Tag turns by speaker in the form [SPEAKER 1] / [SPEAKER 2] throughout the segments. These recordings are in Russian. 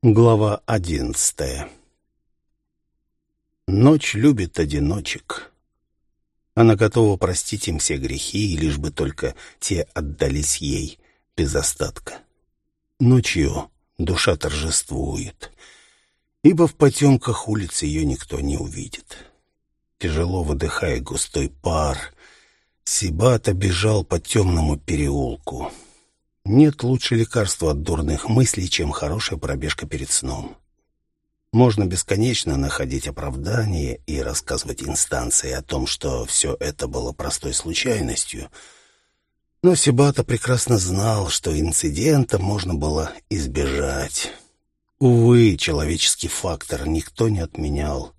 [SPEAKER 1] Глава одиннадцатая Ночь любит одиночек. Она готова простить им все грехи, лишь бы только те отдались ей без остатка. Ночью душа торжествует, ибо в потемках улиц ее никто не увидит. Тяжело выдыхая густой пар, Сибата бежал по темному переулку — нет лучше лекарства от дурных мыслей, чем хорошая пробежка перед сном. Можно бесконечно находить оправдания и рассказывать инстанции о том, что все это было простой случайностью. Но Сибата прекрасно знал, что инцидента можно было избежать. Увы, человеческий фактор никто не отменял.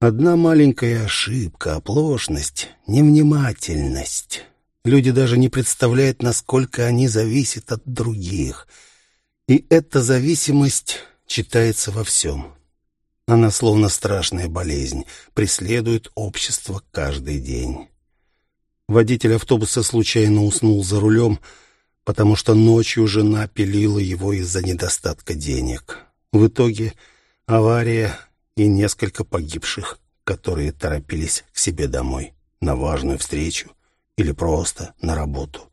[SPEAKER 1] Одна маленькая ошибка, оплошность, невнимательность — Люди даже не представляют, насколько они зависят от других. И эта зависимость читается во всем. Она, словно страшная болезнь, преследует общество каждый день. Водитель автобуса случайно уснул за рулем, потому что ночью жена пилила его из-за недостатка денег. В итоге авария и несколько погибших, которые торопились к себе домой на важную встречу или просто на работу.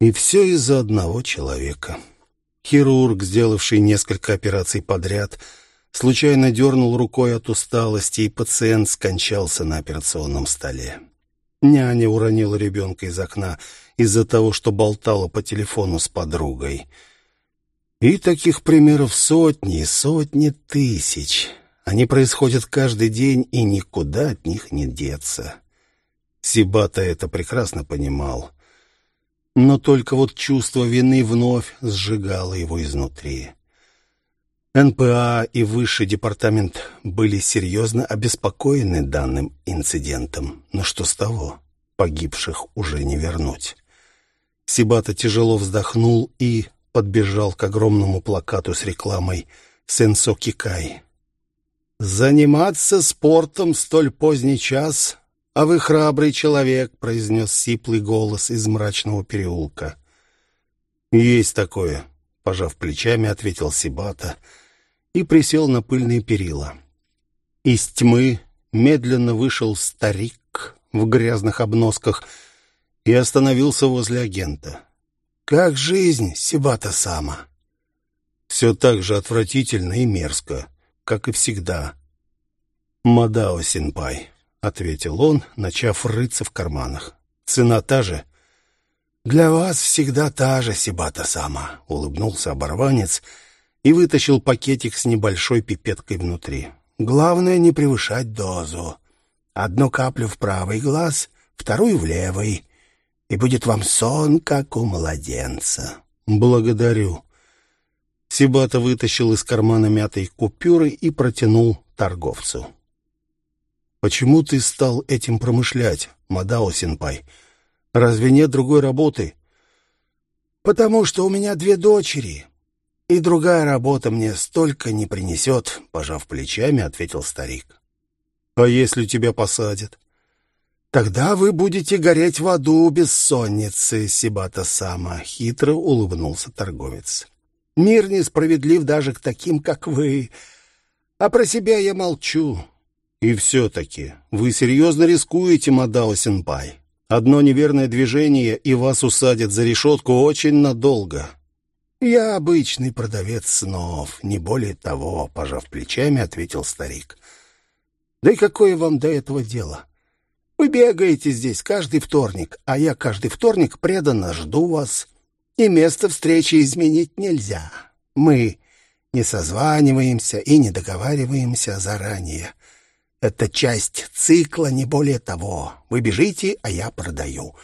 [SPEAKER 1] И все из-за одного человека. Хирург, сделавший несколько операций подряд, случайно дернул рукой от усталости, и пациент скончался на операционном столе. Няня уронила ребенка из окна из-за того, что болтала по телефону с подругой. И таких примеров сотни, сотни тысяч. Они происходят каждый день, и никуда от них не деться. Сибата это прекрасно понимал. Но только вот чувство вины вновь сжигало его изнутри. НПА и высший департамент были серьезно обеспокоены данным инцидентом. Но что с того? Погибших уже не вернуть. Сибата тяжело вздохнул и подбежал к огромному плакату с рекламой «Сенсо Кикай». «Заниматься спортом столь поздний час «А вы храбрый человек», — произнес сиплый голос из мрачного переулка. «Есть такое», — пожав плечами, ответил Сибата и присел на пыльные перила. Из тьмы медленно вышел старик в грязных обносках и остановился возле агента. «Как жизнь, Сибата-сама?» «Все так же отвратительно и мерзко, как и всегда». «Мадао-синпай», — ответил он, начав рыться в карманах. «Цена та же?» «Для вас всегда та же, Сибата-сама», — улыбнулся оборванец и вытащил пакетик с небольшой пипеткой внутри. «Главное не превышать дозу. Одну каплю в правый глаз, вторую в левый, и будет вам сон, как у младенца». «Благодарю». Сибата вытащил из кармана мятой купюры и протянул торговцу. Почему ты стал этим промышлять, Мадао-сенпай? Разве нет другой работы? Потому что у меня две дочери, и другая работа мне столько не принесет, пожав плечами, ответил старик. А если тебя посадят? Тогда вы будете гореть в аду бессонницы, Сибата Сама, хитро улыбнулся торговец. Мир несправедлив даже к таким, как вы. А про себя я молчу. И все-таки вы серьезно рискуете, Мадао-сенпай. Одно неверное движение, и вас усадят за решетку очень надолго. Я обычный продавец снов, не более того, пожав плечами, ответил старик. Да и какое вам до этого дело? Вы бегаете здесь каждый вторник, а я каждый вторник преданно жду вас. И место встречи изменить нельзя. Мы не созваниваемся и не договариваемся заранее. Это часть цикла, не более того. Вы бежите, а я продаю.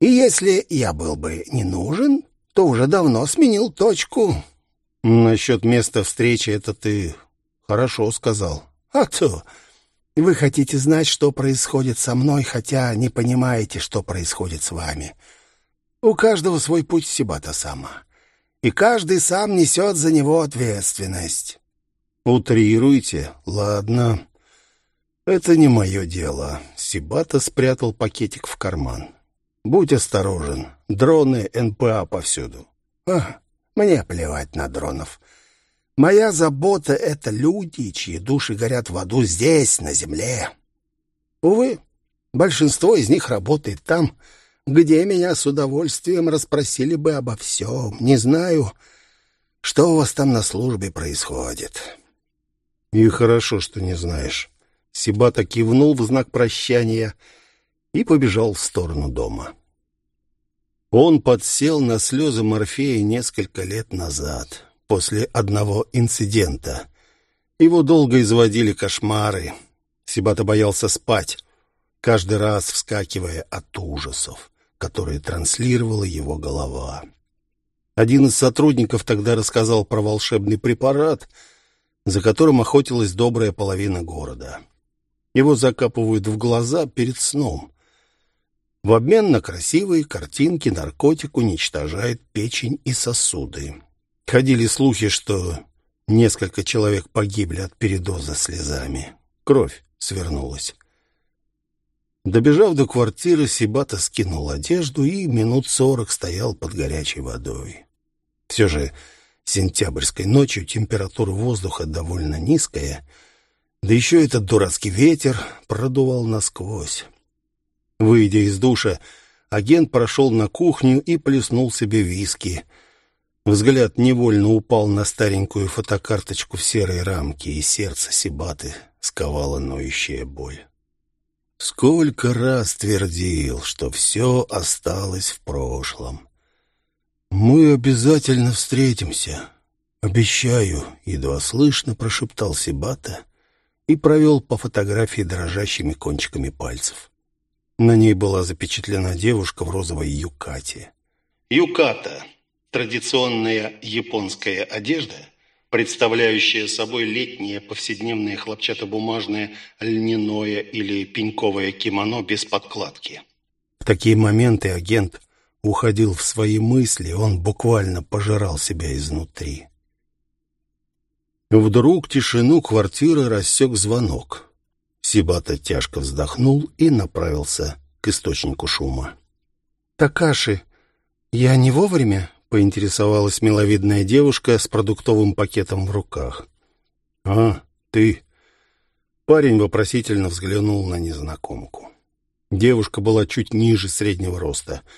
[SPEAKER 1] И если я был бы не нужен, то уже давно сменил точку. Насчет места встречи это ты хорошо сказал. А то вы хотите знать, что происходит со мной, хотя не понимаете, что происходит с вами. У каждого свой путь Сибата сама. И каждый сам несет за него ответственность. Утрируйте. Ладно. «Это не мое дело». Сибата спрятал пакетик в карман. «Будь осторожен. Дроны НПА повсюду». «А, мне плевать на дронов. Моя забота — это люди, чьи души горят в аду здесь, на земле. Увы, большинство из них работает там, где меня с удовольствием расспросили бы обо всем. Не знаю, что у вас там на службе происходит. И хорошо, что не знаешь. Сибата кивнул в знак прощания и побежал в сторону дома. Он подсел на слезы Морфея несколько лет назад, после одного инцидента. Его долго изводили кошмары. Сибата боялся спать, каждый раз вскакивая от ужасов, которые транслировала его голова. Один из сотрудников тогда рассказал про волшебный препарат, за которым охотилась добрая половина города. Его закапывают в глаза перед сном. В обмен на красивые картинки наркотик уничтожает печень и сосуды. Ходили слухи, что несколько человек погибли от передоза слезами. Кровь свернулась. Добежав до квартиры, Сибата скинул одежду и минут сорок стоял под горячей водой. Все же сентябрьской ночью температура воздуха довольно низкая, да еще этот дурацкий ветер продувал насквозь. Выйдя из душа, агент прошел на кухню и плеснул себе виски. Взгляд невольно упал на старенькую фотокарточку в серой рамке, и сердце Сибаты сковала ноющая боль. Сколько раз твердил, что все осталось в прошлом. «Мы обязательно встретимся. Обещаю», — едва слышно прошептал Сибата и провел по фотографии дрожащими кончиками пальцев. На ней была запечатлена девушка в розовой юкате. Юката – традиционная японская одежда, представляющая собой летнее повседневное хлопчатобумажное льняное или пеньковое кимоно без подкладки. В такие моменты агент – уходил в свои мысли, он буквально пожирал себя изнутри. Вдруг тишину квартиры рассек звонок. Сибата тяжко вздохнул и направился к источнику шума. «Такаши, я не вовремя?» — поинтересовалась миловидная девушка с продуктовым пакетом в руках. «А, ты...» Парень вопросительно взглянул на незнакомку. Девушка была чуть ниже среднего роста —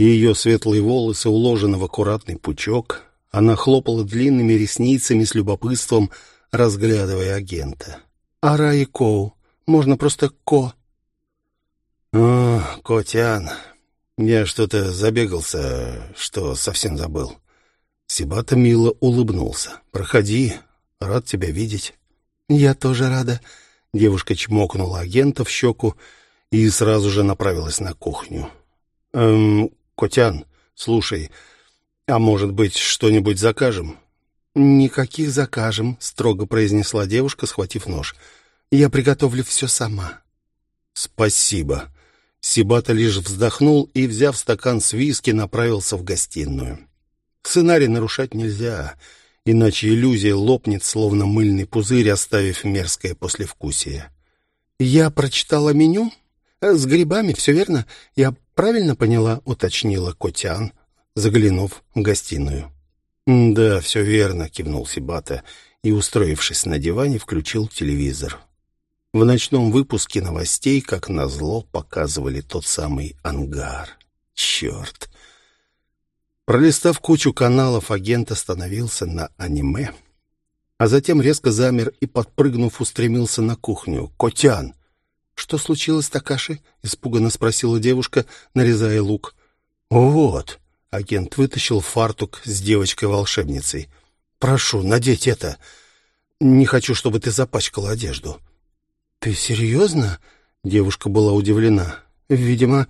[SPEAKER 1] ее светлые волосы уложены в аккуратный пучок. Она хлопала длинными ресницами с любопытством, разглядывая агента. «Араи Коу. Можно просто Ко». «О, Котян. Я что-то забегался, что совсем забыл». Сибата мило улыбнулся. «Проходи. Рад тебя видеть». «Я тоже рада». Девушка чмокнула агента в щеку и сразу же направилась на кухню. «Эм, «Котян, слушай, а может быть, что-нибудь закажем?» «Никаких закажем», — строго произнесла девушка, схватив нож. «Я приготовлю все сама». «Спасибо». Сибата лишь вздохнул и, взяв стакан с виски, направился в гостиную. Сценарий нарушать нельзя, иначе иллюзия лопнет, словно мыльный пузырь, оставив мерзкое послевкусие. «Я прочитала меню. С грибами, все верно? Я правильно поняла?» — уточнила Котян, заглянув в гостиную. «Да, все верно», — кивнул Сибата и, устроившись на диване, включил телевизор. В ночном выпуске новостей, как назло, показывали тот самый ангар. Черт! Пролистав кучу каналов, агент остановился на аниме, а затем резко замер и, подпрыгнув, устремился на кухню. «Котян!» «Что случилось, Такаши?» — испуганно спросила девушка, нарезая лук. «Вот!» — агент вытащил фартук с девочкой-волшебницей. «Прошу, надеть это. Не хочу, чтобы ты запачкала одежду». «Ты серьезно?» — девушка была удивлена. «Видимо,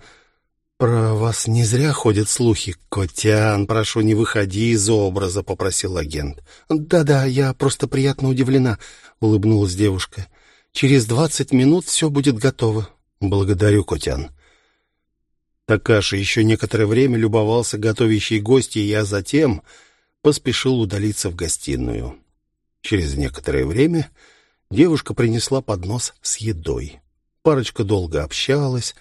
[SPEAKER 1] про вас не зря ходят слухи. Котян, прошу, не выходи из образа», — попросил агент. «Да-да, я просто приятно удивлена», — улыбнулась девушка. Через двадцать минут все будет готово. Благодарю, Котян. Такаши еще некоторое время любовался готовящей гостьей, а затем поспешил удалиться в гостиную. Через некоторое время девушка принесла поднос с едой. Парочка долго общалась,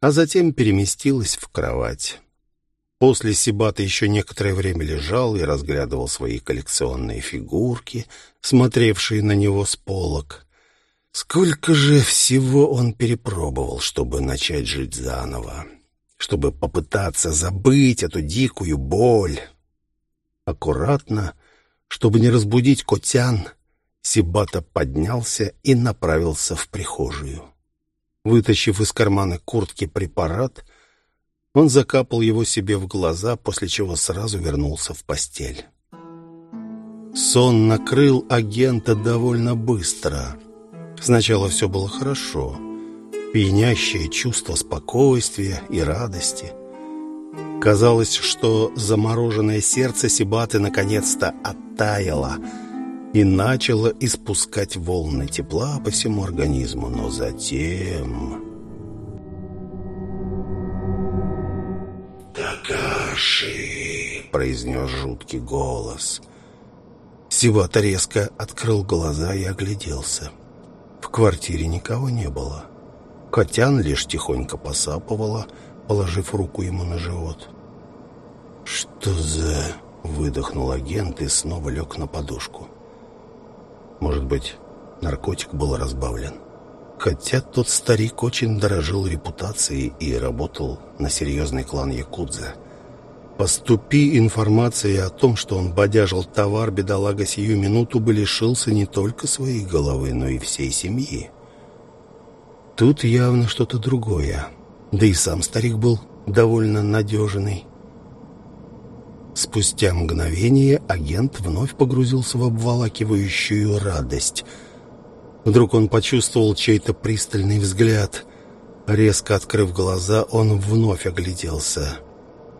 [SPEAKER 1] а затем переместилась в кровать. После Сибата еще некоторое время лежал и разглядывал свои коллекционные фигурки, смотревшие на него с полок. Сколько же всего он перепробовал, чтобы начать жить заново, чтобы попытаться забыть эту дикую боль. Аккуратно, чтобы не разбудить Котян, Сибата поднялся и направился в прихожую. Вытащив из кармана куртки препарат, он закапал его себе в глаза, после чего сразу вернулся в постель. Сон накрыл агента довольно быстро. Сначала все было хорошо. Пьянящее чувство спокойствия и радости. Казалось, что замороженное сердце Сибаты наконец-то оттаяло и начало испускать волны тепла по всему организму. Но затем... «Такаши!» — произнес жуткий голос. Сивата резко открыл глаза и огляделся. В квартире никого не было. Котян лишь тихонько посапывала, положив руку ему на живот. «Что за...» — выдохнул агент и снова лег на подушку. «Может быть, наркотик был разбавлен?» Хотя тот старик очень дорожил репутацией и работал на серьезный клан Якудза. Поступи информация о том, что он бодяжил товар, бедолага сию минуту бы лишился не только своей головы, но и всей семьи. Тут явно что-то другое. Да и сам старик был довольно надежный. Спустя мгновение агент вновь погрузился в обволакивающую радость – Вдруг он почувствовал чей-то пристальный взгляд. Резко открыв глаза, он вновь огляделся.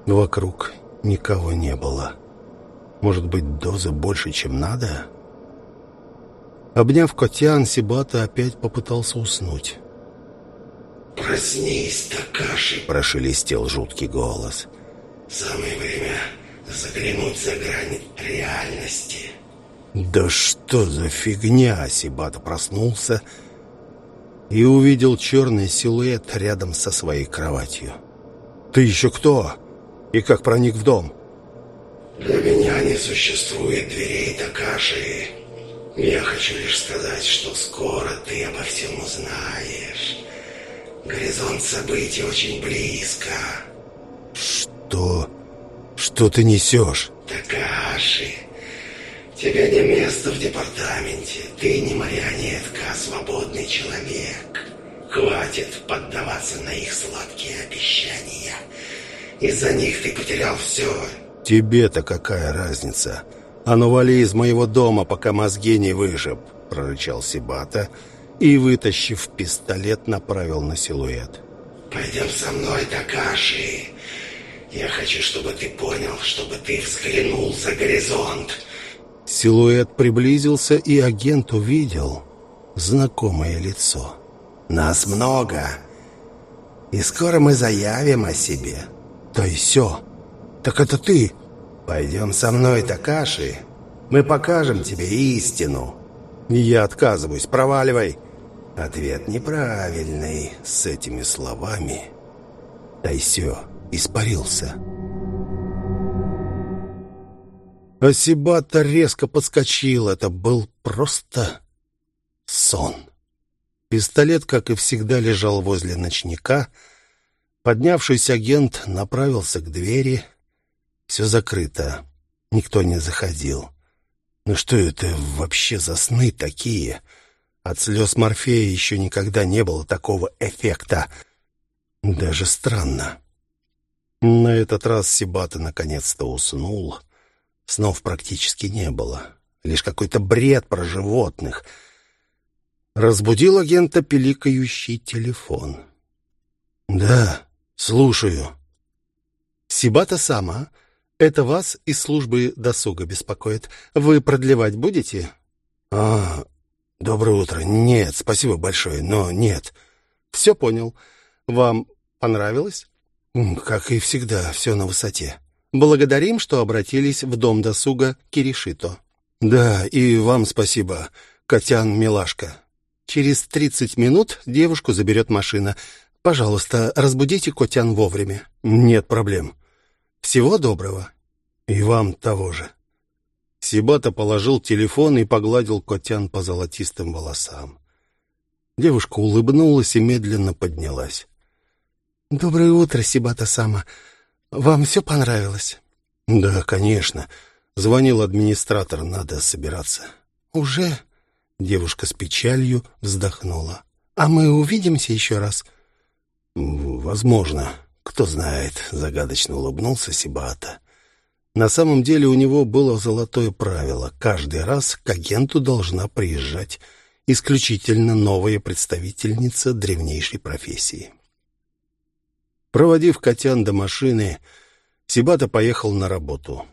[SPEAKER 1] Вокруг никого не было. Может быть, дозы больше, чем надо? Обняв Котян, Сибата опять попытался уснуть.
[SPEAKER 2] «Проснись, Такаши!» – прошелестел жуткий голос. «Самое время заглянуть за грань реальности».
[SPEAKER 1] «Да что за фигня!» Сибата проснулся и увидел черный силуэт рядом со своей кроватью. «Ты еще кто? И как проник в дом?»
[SPEAKER 2] «Для меня не существует дверей Такаши. Я хочу лишь сказать, что скоро ты обо всем узнаешь. Горизонт событий очень близко».
[SPEAKER 1] «Что? Что ты несешь?»
[SPEAKER 2] «Такаши...» Тебе не место в департаменте. Ты не марионетка, а свободный человек. Хватит поддаваться на их сладкие обещания. Из-за них ты потерял все.
[SPEAKER 1] Тебе-то какая разница? А ну вали из моего дома, пока мозги не выжив, прорычал Сибата и, вытащив пистолет, направил на силуэт.
[SPEAKER 2] Пойдем со мной, Такаши. Я хочу, чтобы ты понял, чтобы ты взглянул за горизонт.
[SPEAKER 1] Силуэт приблизился, и агент увидел знакомое лицо.
[SPEAKER 2] «Нас много, и скоро мы заявим о себе».
[SPEAKER 1] «Да и все. Так это ты?»
[SPEAKER 2] «Пойдем со мной, Такаши. Мы покажем тебе истину».
[SPEAKER 1] «Я отказываюсь. Проваливай».
[SPEAKER 2] Ответ неправильный.
[SPEAKER 1] С этими словами Тайсё испарился. Асибата резко подскочил. Это был просто сон. Пистолет, как и всегда, лежал возле ночника. Поднявшийся агент направился к двери. Все закрыто. Никто не заходил. Ну что это вообще за сны такие? От слез Морфея еще никогда не было такого эффекта. Даже странно. На этот раз Сибата наконец-то уснул. Снов практически не было. Лишь какой-то бред про животных. Разбудил агента пиликающий телефон. «Да, слушаю». «Сибата сама. Это вас из службы досуга беспокоит. Вы продлевать будете?» «А, доброе утро. Нет, спасибо большое, но нет». «Все понял. Вам понравилось?» «Как и всегда, все на высоте». Благодарим, что обратились в дом досуга Киришито. Да, и вам спасибо, Котян Милашка. Через тридцать минут девушку заберет машина. Пожалуйста, разбудите Котян вовремя. Нет проблем.
[SPEAKER 3] Всего доброго.
[SPEAKER 1] И вам того же. Сибата положил телефон и погладил Котян по золотистым волосам. Девушка улыбнулась и медленно поднялась.
[SPEAKER 3] «Доброе утро, Сибата-сама. Вам все понравилось?»
[SPEAKER 1] «Да, конечно. Звонил администратор, надо собираться».
[SPEAKER 3] «Уже?»
[SPEAKER 1] Девушка с печалью вздохнула.
[SPEAKER 3] «А мы увидимся еще раз?»
[SPEAKER 1] «Возможно. Кто знает», — загадочно улыбнулся Сибата. На самом деле у него было золотое правило. Каждый раз к агенту должна приезжать исключительно новая представительница древнейшей профессии. Проводив Котян до машины, Сибата поехал на работу.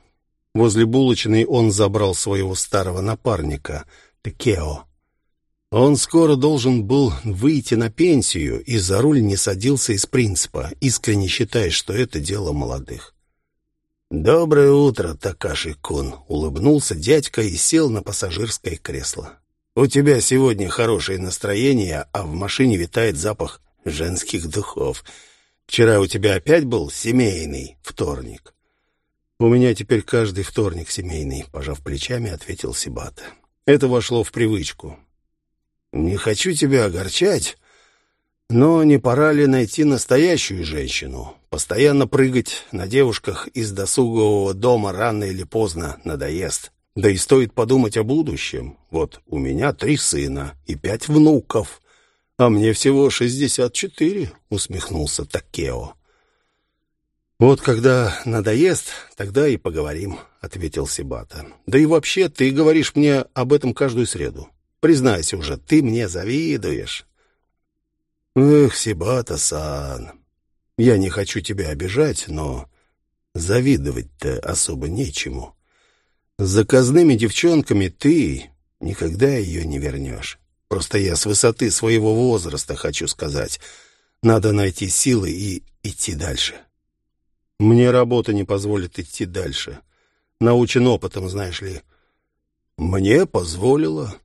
[SPEAKER 1] Возле булочной он забрал своего старого напарника, Текео. Он скоро должен был выйти на пенсию и за руль не садился из принципа, искренне считая, что это дело молодых. «Доброе утро, Такаши-кун», — улыбнулся дядька и сел на пассажирское кресло. «У тебя сегодня хорошее настроение, а в машине витает запах женских духов. Вчера у тебя опять был семейный вторник». «У меня теперь каждый вторник семейный», — пожав плечами, ответил Сибата. Это вошло в привычку. «Не хочу тебя огорчать, но не пора ли найти настоящую женщину? Постоянно прыгать на девушках из досугового дома рано или поздно надоест. Да и стоит подумать о будущем. Вот у меня три сына и пять внуков, а мне всего шестьдесят четыре», — усмехнулся Такео. «Вот когда надоест, тогда и поговорим», — ответил Сибата. «Да и вообще, ты говоришь мне об этом каждую среду. Признайся уже, ты мне завидуешь». «Эх, Сибата-сан, я не хочу тебя обижать, но завидовать-то особо нечему. С заказными девчонками ты никогда ее не вернешь. Просто я с высоты своего возраста хочу сказать. Надо найти силы и идти дальше». Мне работа не позволит идти дальше. Научен опытом, знаешь ли. Мне позволило.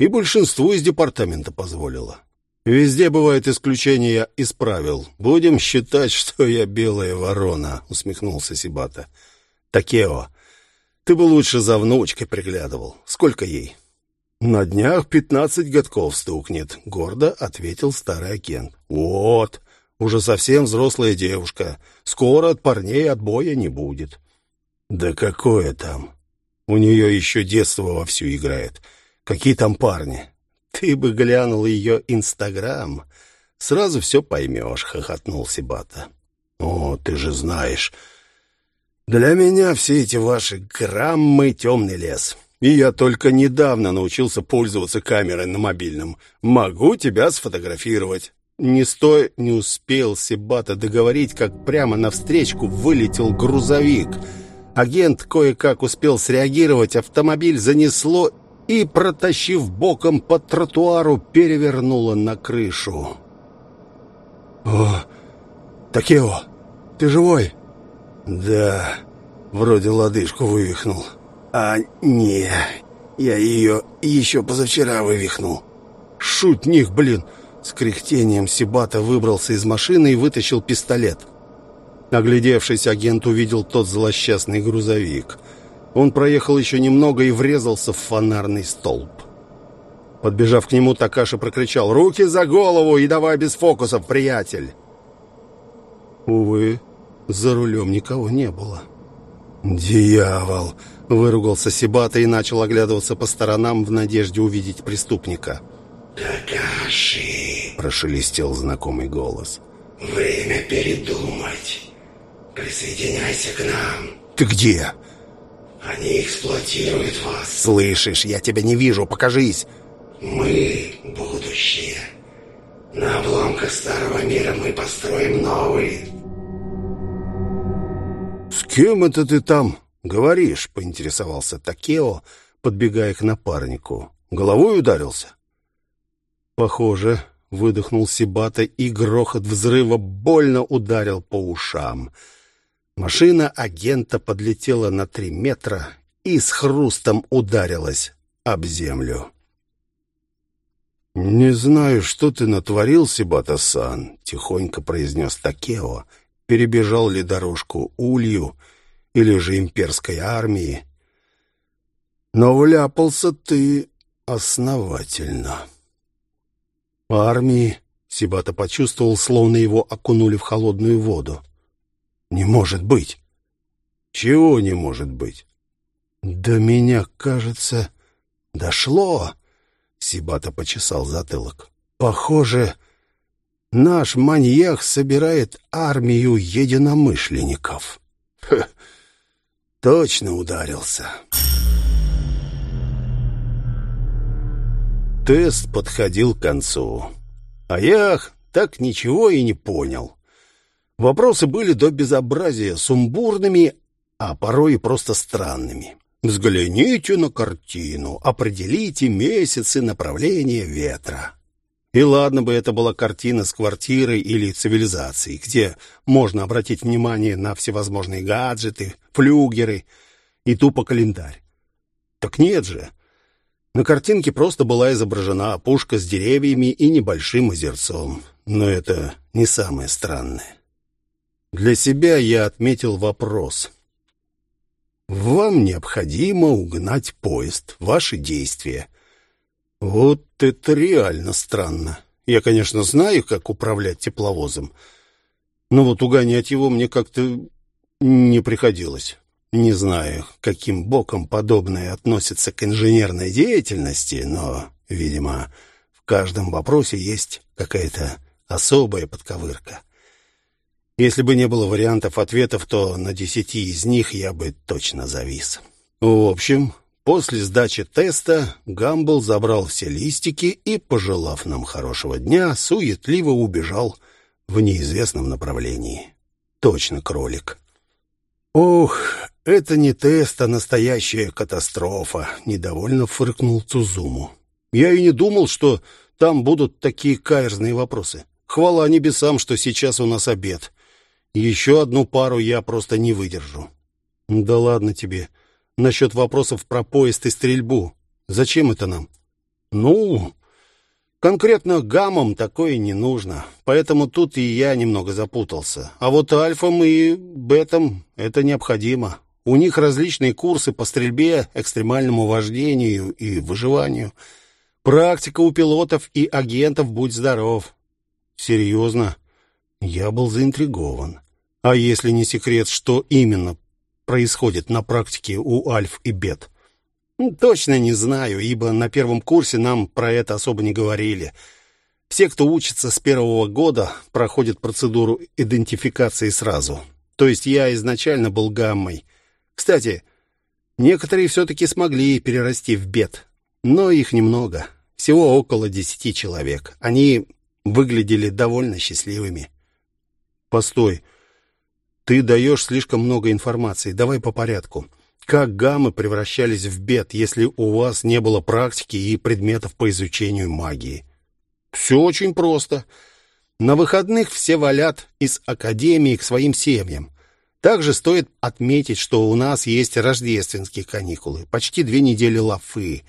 [SPEAKER 1] И большинству из департамента позволило. Везде бывают исключения из правил. Будем считать, что я белая ворона, усмехнулся Сибата. Такео, ты бы лучше за внучкой приглядывал. Сколько ей? На днях пятнадцать годков стукнет, гордо ответил старый агент. Вот, уже совсем взрослая девушка. Скоро от парней отбоя не будет. Да какое там? У нее еще детство вовсю играет. Какие там парни? Ты бы глянул ее инстаграм. Сразу все поймешь, хохотнул Сибата. О, ты же знаешь. Для меня все эти ваши граммы — темный лес. И я только недавно научился пользоваться камерой на мобильном. Могу тебя сфотографировать. Не стой, не успел Себата договорить, как прямо навстречку вылетел грузовик. Агент кое-как успел среагировать, автомобиль занесло и, протащив боком по тротуару, перевернуло на крышу. «О, Такео, ты живой?» «Да, вроде лодыжку вывихнул. А не, я ее еще позавчера вывихнул». «Шутник, блин!» С кряхтением Сибата выбрался из машины и вытащил пистолет. Оглядевшись, агент увидел тот злосчастный грузовик. Он проехал еще немного и врезался в фонарный столб. Подбежав к нему, Такаша прокричал «Руки за голову и давай без фокусов, приятель!» Увы, за рулем никого не было. «Дьявол!» — выругался Сибата и начал оглядываться по сторонам в надежде увидеть преступника.
[SPEAKER 2] «Такаши!»
[SPEAKER 1] — прошелестел знакомый голос.
[SPEAKER 2] «Время передумать. Присоединяйся к нам».
[SPEAKER 1] «Ты где?»
[SPEAKER 2] «Они эксплуатируют вас».
[SPEAKER 1] «Слышишь, я тебя не вижу, покажись».
[SPEAKER 2] «Мы — будущее. На обломках старого мира мы построим новый».
[SPEAKER 1] «С кем это ты там говоришь?» — поинтересовался Такео, подбегая к напарнику. «Головой ударился?» Похоже, выдохнул Сибата, и грохот взрыва больно ударил по ушам. Машина агента подлетела на три метра и с хрустом ударилась об землю. «Не знаю, что ты натворил, Сибата-сан», — тихонько произнес Такео перебежал ли дорожку Улью или же имперской армии. Но вляпался ты основательно. Армии Сибата почувствовал, словно его окунули в холодную воду. Не может быть. Чего не может быть? До меня, кажется, дошло. Сибата почесал затылок. Похоже, наш маньяк собирает армию единомышленников. Ха, точно ударился. Тест подходил к концу. А я так ничего и не понял. Вопросы были до безобразия сумбурными, а порой и просто странными. Взгляните на картину, определите месяцы направления ветра. И ладно бы это была картина с квартирой или цивилизацией, где можно обратить внимание на всевозможные гаджеты, флюгеры и тупо календарь. Так нет же. На картинке просто была изображена опушка с деревьями и небольшим озерцом. Но это не самое странное. Для себя я отметил вопрос. Вам необходимо угнать поезд, ваши действия. Вот это реально странно. Я, конечно, знаю, как управлять тепловозом, но вот угонять его мне как-то не приходилось. Не знаю, каким боком подобное относится к инженерной деятельности, но, видимо, в каждом вопросе есть какая-то особая подковырка. Если бы не было вариантов ответов, то на десяти из них я бы точно завис. В общем, после сдачи теста Гамбл забрал все листики и, пожелав нам хорошего дня, суетливо убежал в неизвестном направлении. Точно кролик. «Ох, это не тест, а настоящая катастрофа», — недовольно фыркнул Цузуму. «Я и не думал, что там будут такие каверзные вопросы. Хвала небесам, что сейчас у нас обед. Еще одну пару я просто не выдержу. Да ладно тебе. Насчет вопросов про поезд и стрельбу. Зачем это нам? Ну, конкретно гаммам такое не нужно. Поэтому тут и я немного запутался. А вот альфам и бетам это необходимо. У них различные курсы по стрельбе, экстремальному вождению и выживанию. Практика у пилотов и агентов, будь здоров. Серьезно? Я был заинтригован. А если не секрет, что именно происходит на практике у альф и бет? Точно не знаю, ибо на первом курсе нам про это особо не говорили. Все, кто учится с первого года, проходят процедуру идентификации сразу. То есть я изначально был гаммой. Кстати, некоторые все-таки смогли перерасти в бет, но их немного. Всего около десяти человек. Они выглядели довольно счастливыми. Постой, ты даешь слишком много информации. Давай по порядку. Как гаммы превращались в бет, если у вас не было практики и предметов по изучению магии? Все очень просто. На выходных все валят из академии к своим семьям. Также стоит отметить, что у нас есть рождественские каникулы, почти две недели лафы.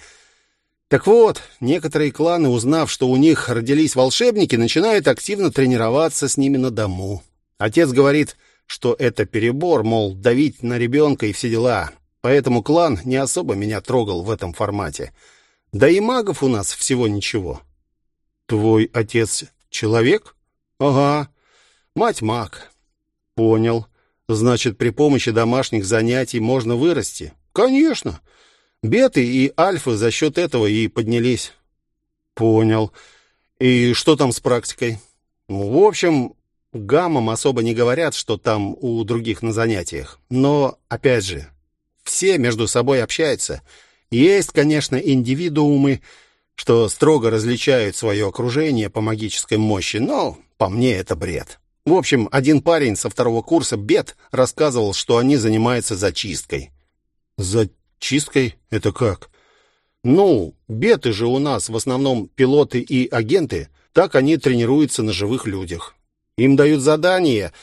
[SPEAKER 1] Так вот, некоторые кланы, узнав, что у них родились волшебники, начинают активно тренироваться с ними на дому. Отец говорит, что это перебор, мол, давить на ребенка и все дела. Поэтому клан не особо меня трогал в этом формате. Да и магов у нас всего ничего. Твой отец человек? Ага. Мать маг. Понял. Значит, при помощи домашних занятий можно вырасти? Конечно. Беты и альфы за счет этого и поднялись. Понял. И что там с практикой? В общем, гаммам особо не говорят, что там у других на занятиях. Но, опять же, все между собой общаются. Есть, конечно, индивидуумы, что строго различают свое окружение по магической мощи, но по мне это бред. В общем, один парень со второго курса бед рассказывал, что они занимаются зачисткой. Зачисткой? Это как? Ну, беты же у нас в основном пилоты и агенты, так они тренируются на живых людях. Им дают задание,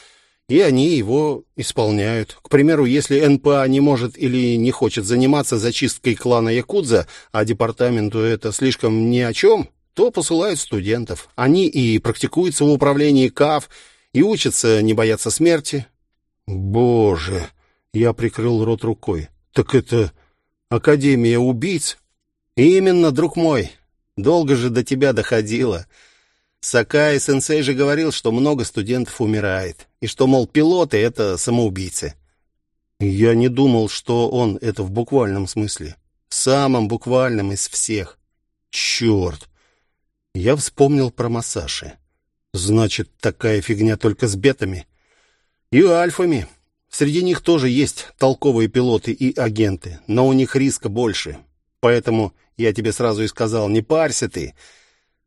[SPEAKER 1] и они его исполняют. К примеру, если НПА не может или не хочет заниматься зачисткой клана Якудза, а департаменту это слишком ни о чем, то посылают студентов. Они и практикуются в управлении КАФ, и учатся не бояться смерти. Боже, я прикрыл рот рукой. Так это Академия убийц? Именно, друг мой. Долго же до тебя доходило. Сакай сенсей же говорил, что много студентов умирает, и что, мол, пилоты — это самоубийцы. Я не думал, что он это в буквальном смысле. В самом буквальном из всех. Черт! Я вспомнил про массажи. Значит, такая фигня только с бетами. И альфами. Среди них тоже есть толковые пилоты и агенты, но у них риска больше. Поэтому я тебе сразу и сказал, не парься ты.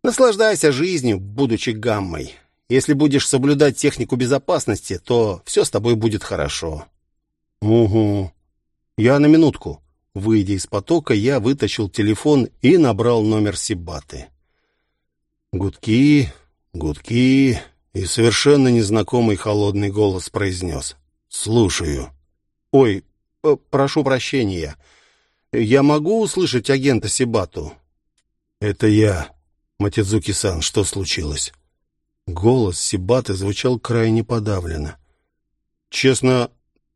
[SPEAKER 1] Наслаждайся жизнью, будучи гаммой. Если будешь соблюдать технику безопасности, то все с тобой будет хорошо. Угу. Я на минутку. Выйдя из потока, я вытащил телефон и набрал номер Сибаты. Гудки, гудки, и совершенно незнакомый холодный голос произнес. «Слушаю». «Ой, прошу прощения. Я могу услышать агента Сибату?» «Это я. Матидзуки-сан, что случилось?» Голос Сибаты звучал крайне подавленно. «Честно,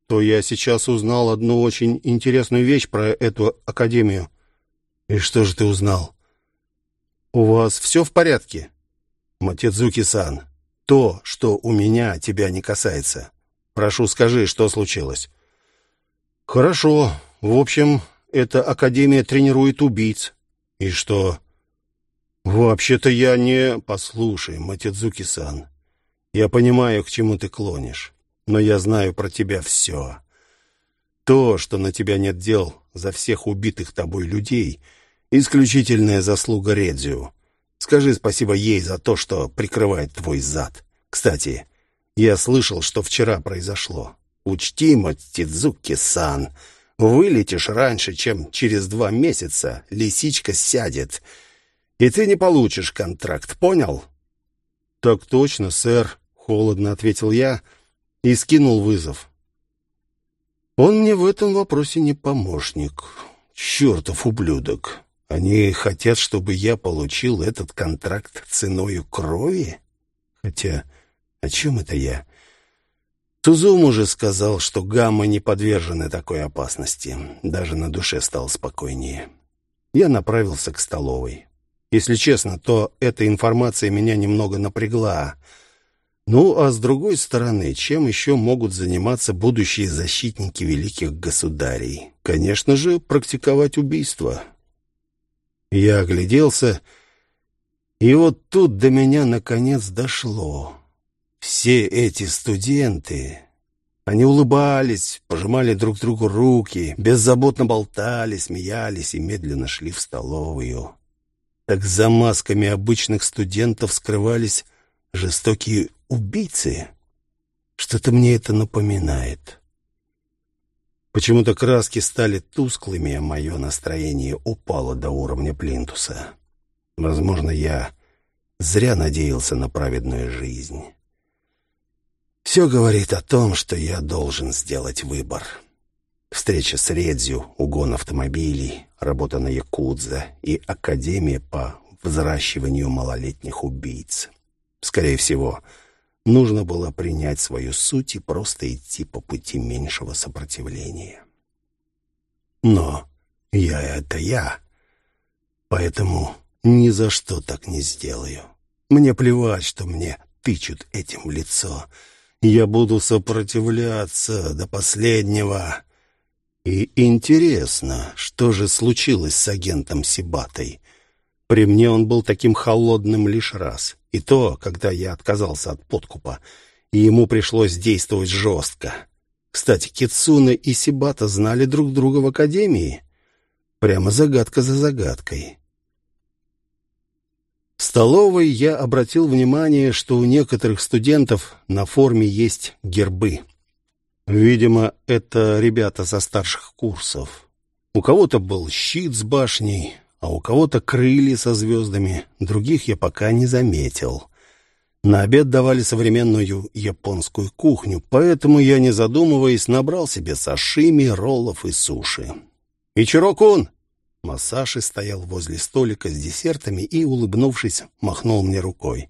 [SPEAKER 1] то я сейчас узнал одну очень интересную вещь про эту академию». «И что же ты узнал?» «У вас все в порядке?» «Матидзуки-сан, то, что у меня, тебя не касается. Прошу, скажи, что случилось?» «Хорошо. В общем, эта академия тренирует убийц. И что?» «Вообще-то я не...» «Послушай, Матидзуки-сан, я понимаю, к чему ты клонишь, но я знаю про тебя все. То, что на тебя нет дел за всех убитых тобой людей, исключительная заслуга Редзю. Скажи спасибо ей за то, что прикрывает твой зад. Кстати, я слышал, что вчера произошло. Учти, Матидзуки-сан, вылетишь раньше, чем через два месяца лисичка сядет, и ты не получишь контракт, понял? Так точно, сэр, холодно ответил я и скинул вызов. Он мне в этом вопросе не помощник. Чертов ублюдок. Они хотят, чтобы я получил этот контракт ценою крови? Хотя, о чем это я? Тузум уже сказал, что гаммы не подвержены такой опасности. Даже на душе стало спокойнее. Я направился к столовой. Если честно, то эта информация меня немного напрягла. Ну, а с другой стороны, чем еще могут заниматься будущие защитники великих государей? Конечно же, практиковать убийство. Я огляделся, и вот тут до меня наконец дошло. Все эти студенты, они улыбались, пожимали друг другу руки, беззаботно болтали, смеялись и медленно шли в столовую. Так за масками обычных студентов скрывались жестокие убийцы. Что-то мне это напоминает. Почему-то краски стали тусклыми, а мое настроение упало до уровня плинтуса. Возможно, я зря надеялся на праведную жизнь. Все говорит о том, что я должен сделать выбор. Встреча с Редзю, угон автомобилей, работа на Якудза и Академия по взращиванию малолетних убийц. Скорее всего, нужно было принять свою суть и просто идти по пути меньшего сопротивления. Но я — это я, поэтому ни за что так не сделаю. Мне плевать, что мне тычут этим в лицо. Я буду сопротивляться до последнего. И интересно, что же случилось с агентом Сибатой? При мне он был таким холодным лишь раз. И то, когда я отказался от подкупа, и ему пришлось действовать жестко. Кстати, Кицуна и Сибата знали друг друга в академии. Прямо загадка за загадкой. В столовой я обратил внимание, что у некоторых студентов на форме есть гербы. Видимо, это ребята со старших курсов. У кого-то был щит с башней, а у кого-то крылья со звездами. Других я пока не заметил. На обед давали современную японскую кухню, поэтому я, не задумываясь, набрал себе сашими, роллов и суши. «Ичиро-кун, Масаши стоял возле столика с десертами и, улыбнувшись, махнул мне рукой.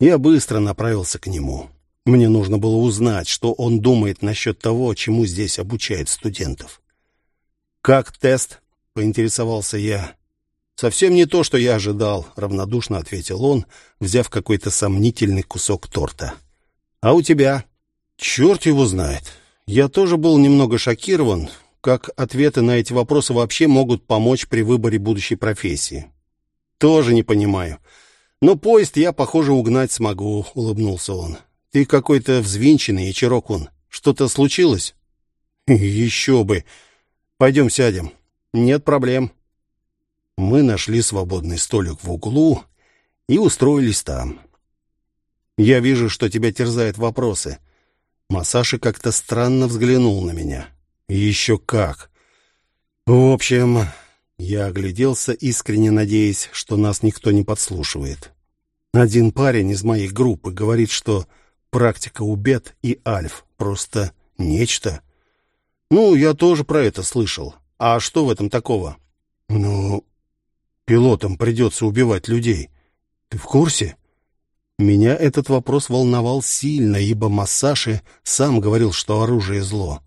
[SPEAKER 1] Я быстро направился к нему. Мне нужно было узнать, что он думает насчет того, чему здесь обучают студентов. «Как тест?» — поинтересовался я. «Совсем не то, что я ожидал», — равнодушно ответил он, взяв какой-то сомнительный кусок торта. «А у тебя?» «Черт его знает. Я тоже был немного шокирован, как ответы на эти вопросы вообще могут помочь при выборе будущей профессии. Тоже не понимаю. Но поезд я, похоже, угнать смогу», — улыбнулся он. «Ты какой-то взвинченный, Ичирокун. Что-то случилось?» «Еще бы. Пойдем сядем». «Нет проблем». Мы нашли свободный столик в углу и устроились там. «Я вижу, что тебя терзают вопросы». Масаши как-то странно взглянул на меня. «Еще как!» «В общем...» Я огляделся, искренне надеясь, что нас никто не подслушивает. Один парень из моей группы говорит, что практика у Бет и Альф просто нечто. Ну, я тоже про это слышал. А что в этом такого? Ну, Пилотам придется убивать людей. Ты в курсе? Меня этот вопрос волновал сильно, ибо Массаши сам говорил, что оружие зло.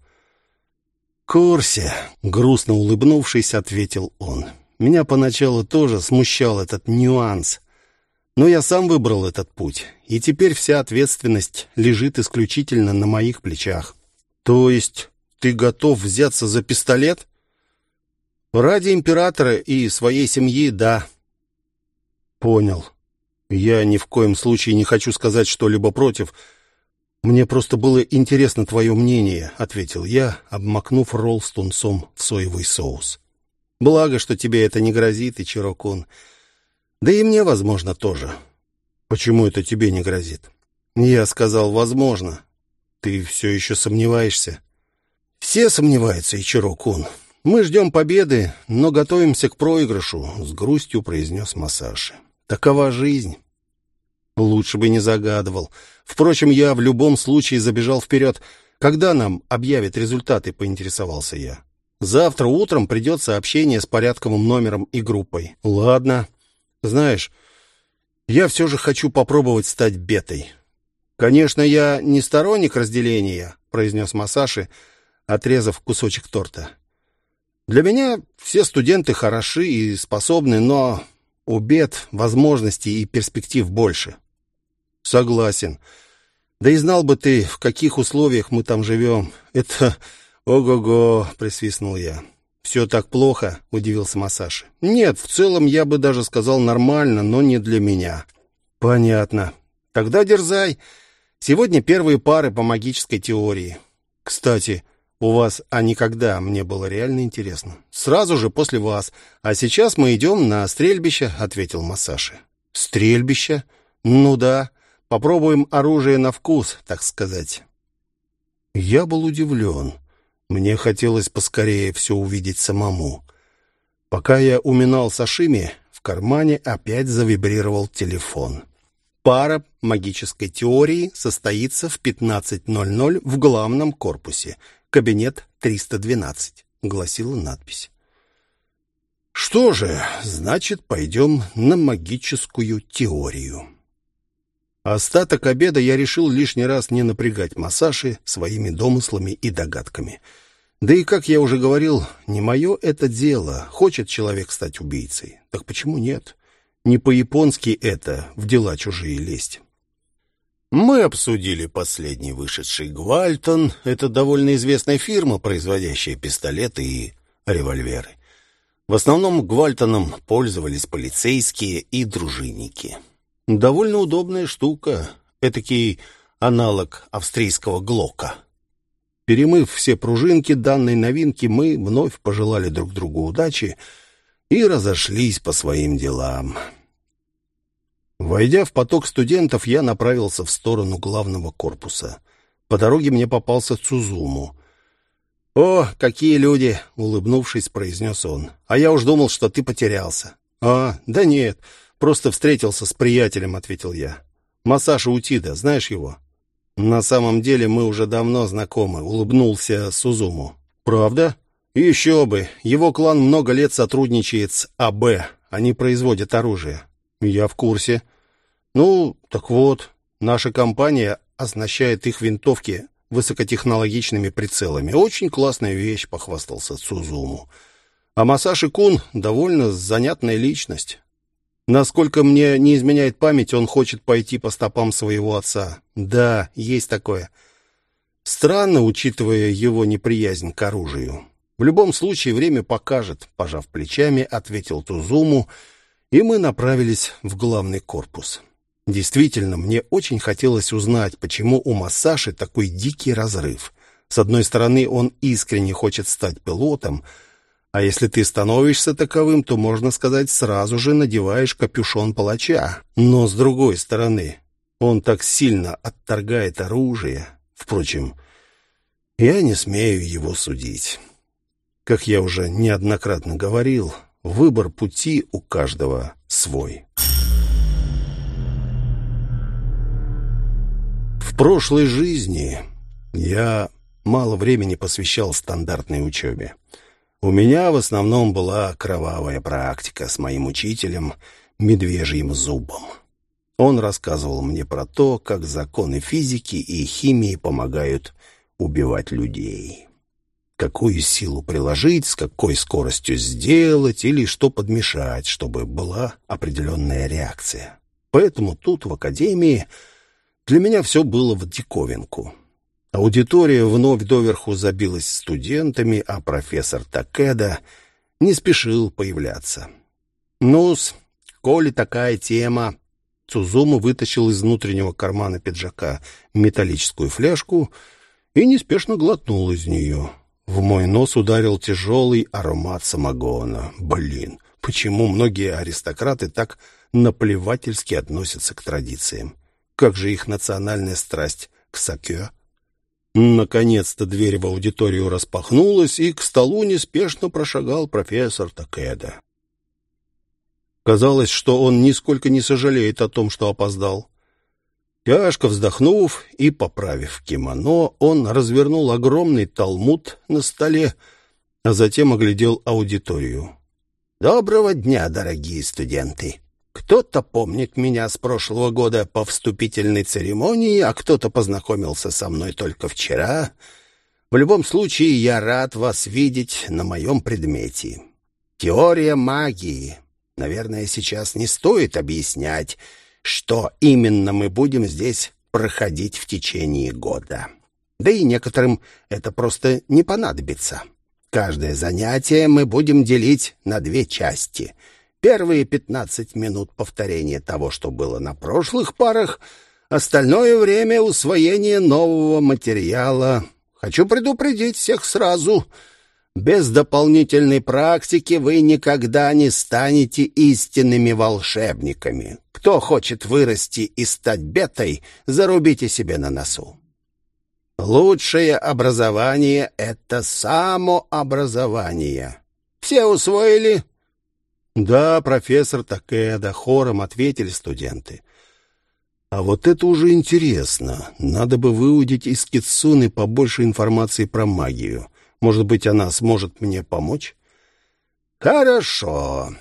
[SPEAKER 1] «Курсе», — грустно улыбнувшись, ответил он. «Меня поначалу тоже смущал этот нюанс. Но я сам выбрал этот путь, и теперь вся ответственность лежит исключительно на моих плечах». «То есть ты готов взяться за пистолет?» Ради императора и своей семьи, да. Понял. Я ни в коем случае не хочу сказать что-либо против. Мне просто было интересно твое мнение, ответил я, обмакнув ролл с тунцом в соевый соус. Благо, что тебе это не грозит, и Чирокун. Да и мне, возможно, тоже. Почему это тебе не грозит? Я сказал, возможно. Ты все еще сомневаешься? Все сомневаются, Ичиро-кун. «Мы ждем победы, но готовимся к проигрышу», — с грустью произнес Масаши. «Такова жизнь». Лучше бы не загадывал. Впрочем, я в любом случае забежал вперед. «Когда нам объявят результаты?» — поинтересовался я. «Завтра утром придет сообщение с порядковым номером и группой». «Ладно. Знаешь, я все же хочу попробовать стать бетой». «Конечно, я не сторонник разделения», — произнес Масаши, отрезав кусочек торта. Для меня все студенты хороши и способны, но у бед возможностей и перспектив больше. Согласен. Да и знал бы ты, в каких условиях мы там живем. Это... Ого-го, присвистнул я. «Все так плохо?» — удивился Масаши. «Нет, в целом я бы даже сказал нормально, но не для меня». «Понятно. Тогда дерзай. Сегодня первые пары по магической теории. Кстати, у вас, а никогда, мне было реально интересно. Сразу же после вас. А сейчас мы идем на стрельбище, ответил Масаши. Стрельбище? Ну да. Попробуем оружие на вкус, так сказать. Я был удивлен. Мне хотелось поскорее все увидеть самому. Пока я уминал сашими, в кармане опять завибрировал телефон. Пара магической теории состоится в 15.00 в главном корпусе. Кабинет 312, гласила надпись. Что же, значит, пойдем на магическую теорию. Остаток обеда я решил лишний раз не напрягать Масаши своими домыслами и догадками. Да и, как я уже говорил, не мое это дело. Хочет человек стать убийцей. Так почему нет? Не по-японски это в дела чужие лезть. Мы обсудили последний вышедший Гвальтон. Это довольно известная фирма, производящая пистолеты и револьверы. В основном Гвальтоном пользовались полицейские и дружинники. Довольно удобная штука, этакий аналог австрийского Глока. Перемыв все пружинки данной новинки, мы вновь пожелали друг другу удачи и разошлись по своим делам. Войдя в поток студентов, я направился в сторону главного корпуса. По дороге мне попался Цузуму. «О, какие люди!» — улыбнувшись, произнес он. «А я уж думал, что ты потерялся». «А, да нет, просто встретился с приятелем», — ответил я. «Масаша Утида, знаешь его?» «На самом деле мы уже давно знакомы», — улыбнулся Сузуму. «Правда?» «Еще бы. Его клан много лет сотрудничает с АБ. Они производят оружие». «Я в курсе». «Ну, так вот, наша компания оснащает их винтовки высокотехнологичными прицелами. Очень классная вещь, похвастался Цузуму. А Масаши Кун довольно занятная личность. Насколько мне не изменяет память, он хочет пойти по стопам своего отца. Да, есть такое. Странно, учитывая его неприязнь к оружию. В любом случае время покажет, пожав плечами, ответил Тузуму, и мы направились в главный корпус. Действительно, мне очень хотелось узнать, почему у Масаши такой дикий разрыв. С одной стороны, он искренне хочет стать пилотом, а если ты становишься таковым, то, можно сказать, сразу же надеваешь капюшон палача. Но с другой стороны, он так сильно отторгает оружие. Впрочем, я не смею его судить. Как я уже неоднократно говорил, выбор пути у каждого свой. В прошлой жизни я мало времени посвящал стандартной учебе. У меня в основном была кровавая практика с моим учителем Медвежьим Зубом. Он рассказывал мне про то, как законы физики и химии помогают убивать людей. Какую силу приложить, с какой скоростью сделать или что подмешать, чтобы была определенная реакция. Поэтому тут, в академии, для меня все было в диковинку. Аудитория вновь доверху забилась студентами, а профессор Такеда не спешил появляться. «Ну-с, коли такая тема...» Цузума вытащил из внутреннего кармана пиджака металлическую фляжку и неспешно глотнул из нее. В мой нос ударил тяжелый аромат самогона. Блин, почему многие аристократы так наплевательски относятся к традициям? Как же их национальная страсть к сакё? Наконец-то дверь в аудиторию распахнулась, и к столу неспешно прошагал профессор Такеда. Казалось, что он нисколько не сожалеет о том, что опоздал. Тяжко вздохнув и поправив кимоно, он развернул огромный талмуд на столе, а затем оглядел аудиторию. «Доброго дня, дорогие студенты! Кто-то помнит меня с прошлого года по вступительной церемонии, а кто-то познакомился со мной только вчера. В любом случае, я рад вас видеть на моем предмете. Теория магии. Наверное, сейчас не стоит объяснять, что именно мы будем здесь проходить в течение года. Да и некоторым это просто не понадобится. Каждое занятие мы будем делить на две части — Первые пятнадцать минут повторения того, что было на прошлых парах, остальное время усвоение нового материала. Хочу предупредить всех сразу. Без дополнительной практики вы никогда не станете истинными волшебниками. Кто хочет вырасти и стать бетой, зарубите себе на носу. Лучшее образование — это самообразование. Все усвоили? «Да, профессор Такеда», — хором ответили студенты. «А вот это уже интересно. Надо бы выудить из Китсуны побольше информации про магию. Может быть, она сможет мне помочь?» «Хорошо.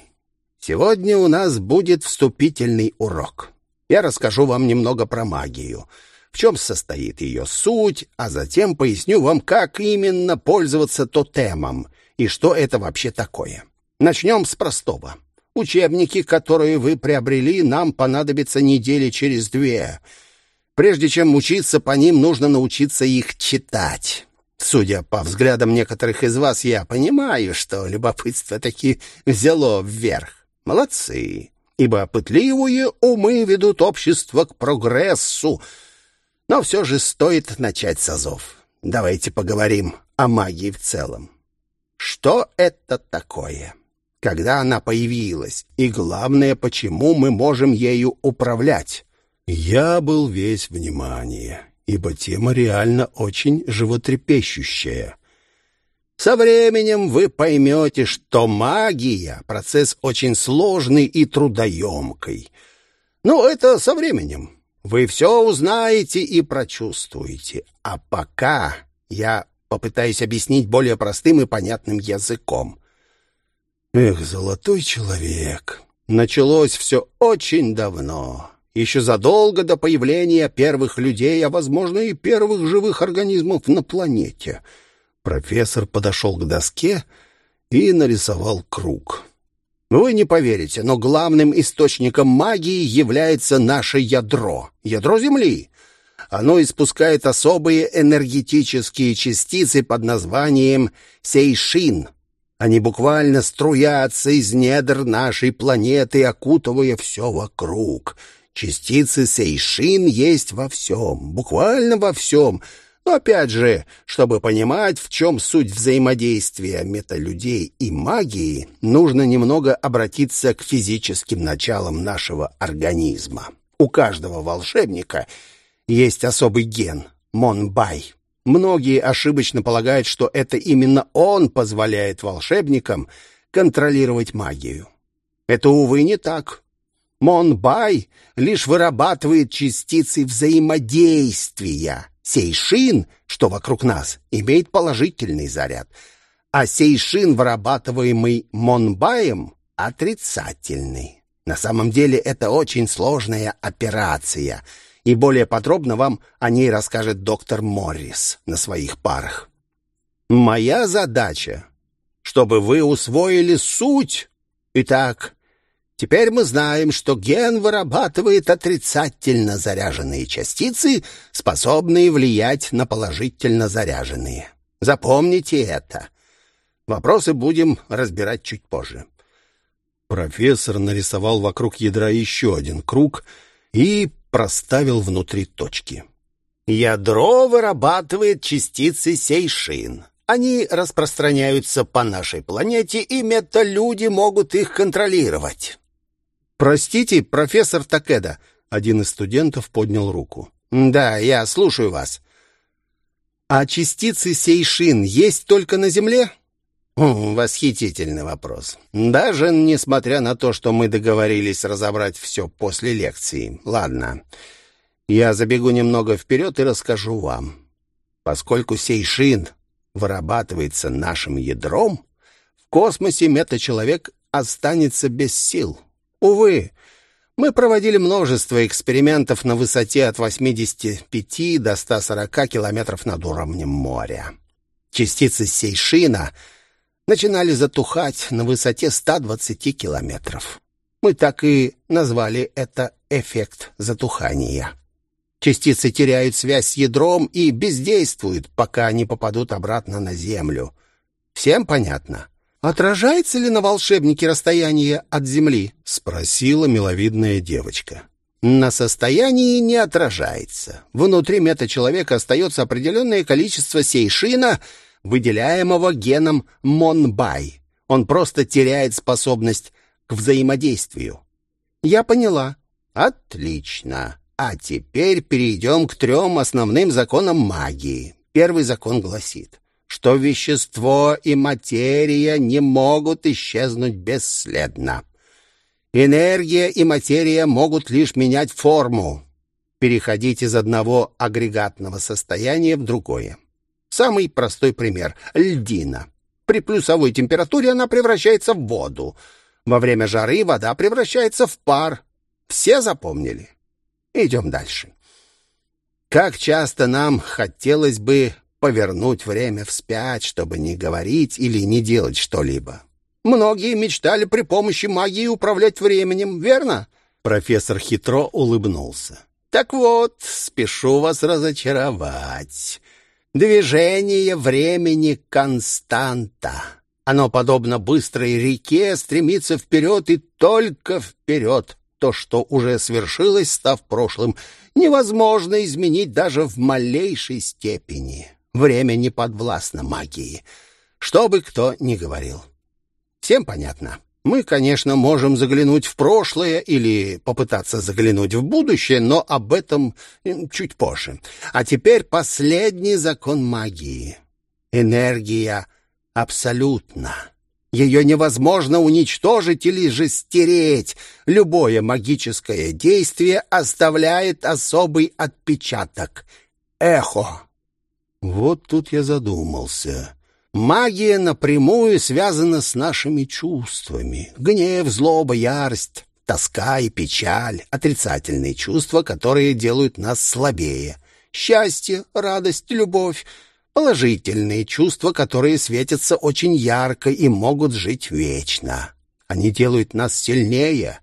[SPEAKER 1] Сегодня у нас будет вступительный урок. Я расскажу вам немного про магию» в чем состоит ее суть, а затем поясню вам, как именно пользоваться тотемом и что это вообще такое. Начнем с простого. Учебники, которые вы приобрели, нам понадобятся недели через две. Прежде чем учиться по ним, нужно научиться их читать. Судя по взглядам некоторых из вас, я понимаю, что любопытство таки взяло вверх. Молодцы, ибо пытливые умы ведут общество к прогрессу. Но все же стоит начать с азов. Давайте поговорим о магии в целом. Что это такое? Когда она появилась, и главное, почему мы можем ею управлять. Я был весь внимание, ибо тема реально очень животрепещущая. Со временем вы поймете, что магия — процесс очень сложный и трудоемкий. Но это со временем. Вы все узнаете и прочувствуете. А пока я попытаюсь объяснить более простым и понятным языком. Эх, золотой человек. Началось все очень давно. еще задолго до появления первых людей, а, возможно, и первых живых организмов на планете. Профессор подошел к доске и нарисовал круг. Вы не поверите, но главным источником магии является наше ядро, ядро Земли. Оно испускает особые энергетические частицы под названием сейшин. Они буквально струятся из недр нашей планеты, окутывая все вокруг. Частицы сейшин есть во всем, буквально во всем — но опять же, чтобы понимать, в чем суть взаимодействия металюдей и магии, нужно немного обратиться к физическим началам нашего организма. У каждого волшебника есть особый ген — Монбай. Многие ошибочно полагают, что это именно он позволяет волшебникам контролировать магию. Это, увы, не так. Монбай лишь вырабатывает частицы взаимодействия, Сейшин, что вокруг нас, имеет положительный заряд, а сейшин, вырабатываемый Монбаем, отрицательный. На самом деле это очень сложная операция, и более подробно вам о ней расскажет доктор Моррис на своих парах. Моя задача, чтобы вы усвоили суть. Итак, Теперь мы знаем, что ген вырабатывает отрицательно заряженные частицы, способные влиять на положительно заряженные. Запомните это. Вопросы будем разбирать чуть позже. Профессор нарисовал вокруг ядра еще один круг и проставил внутри точки. Ядро вырабатывает частицы сейшин. Они распространяются по нашей планете, и металюди могут их контролировать. «Простите, профессор Такеда», — один из студентов поднял руку. «Да, я слушаю вас». «А частицы сейшин есть только на Земле?» «Восхитительный вопрос. Даже несмотря на то, что мы договорились разобрать все после лекции. Ладно, я забегу немного вперед и расскажу вам. Поскольку сейшин вырабатывается нашим ядром, в космосе метачеловек останется без сил». Увы, мы проводили множество экспериментов на высоте от 85 до 140 километров над уровнем моря. Частицы сейшина начинали затухать на высоте 120 километров. Мы так и назвали это эффект затухания. Частицы теряют связь с ядром и бездействуют, пока не попадут обратно на Землю. Всем понятно? «Отражается ли на волшебнике расстояние от Земли?» — спросила миловидная девочка. «На состоянии не отражается. Внутри мета-человека остается определенное количество сейшина, выделяемого геном Монбай. Он просто теряет способность к взаимодействию». «Я поняла». «Отлично. А теперь перейдем к трем основным законам магии. Первый закон гласит, что вещество и материя не могут исчезнуть бесследно. Энергия и материя могут лишь менять форму, переходить из одного агрегатного состояния в другое. Самый простой пример — льдина. При плюсовой температуре она превращается в воду. Во время жары вода превращается в пар. Все запомнили? Идем дальше. Как часто нам хотелось бы повернуть время вспять, чтобы не говорить или не делать что-либо. Многие мечтали при помощи магии управлять временем, верно? Профессор хитро улыбнулся. Так вот, спешу вас разочаровать. Движение времени константа. Оно, подобно быстрой реке, стремится вперед и только вперед. То, что уже свершилось, став прошлым, невозможно изменить даже в малейшей степени. Время не подвластно магии, что бы кто ни говорил. Всем понятно. Мы, конечно, можем заглянуть в прошлое или попытаться заглянуть в будущее, но об этом чуть позже. А теперь последний закон магии. Энергия абсолютна. Ее невозможно уничтожить или же стереть. Любое магическое действие оставляет особый отпечаток — эхо. Вот тут я задумался. Магия напрямую связана с нашими чувствами. Гнев, злоба, ярость, Тоска и печаль — отрицательные чувства, которые делают нас слабее. Счастье, радость, любовь — положительные чувства, которые светятся очень ярко и могут жить вечно. Они делают нас сильнее.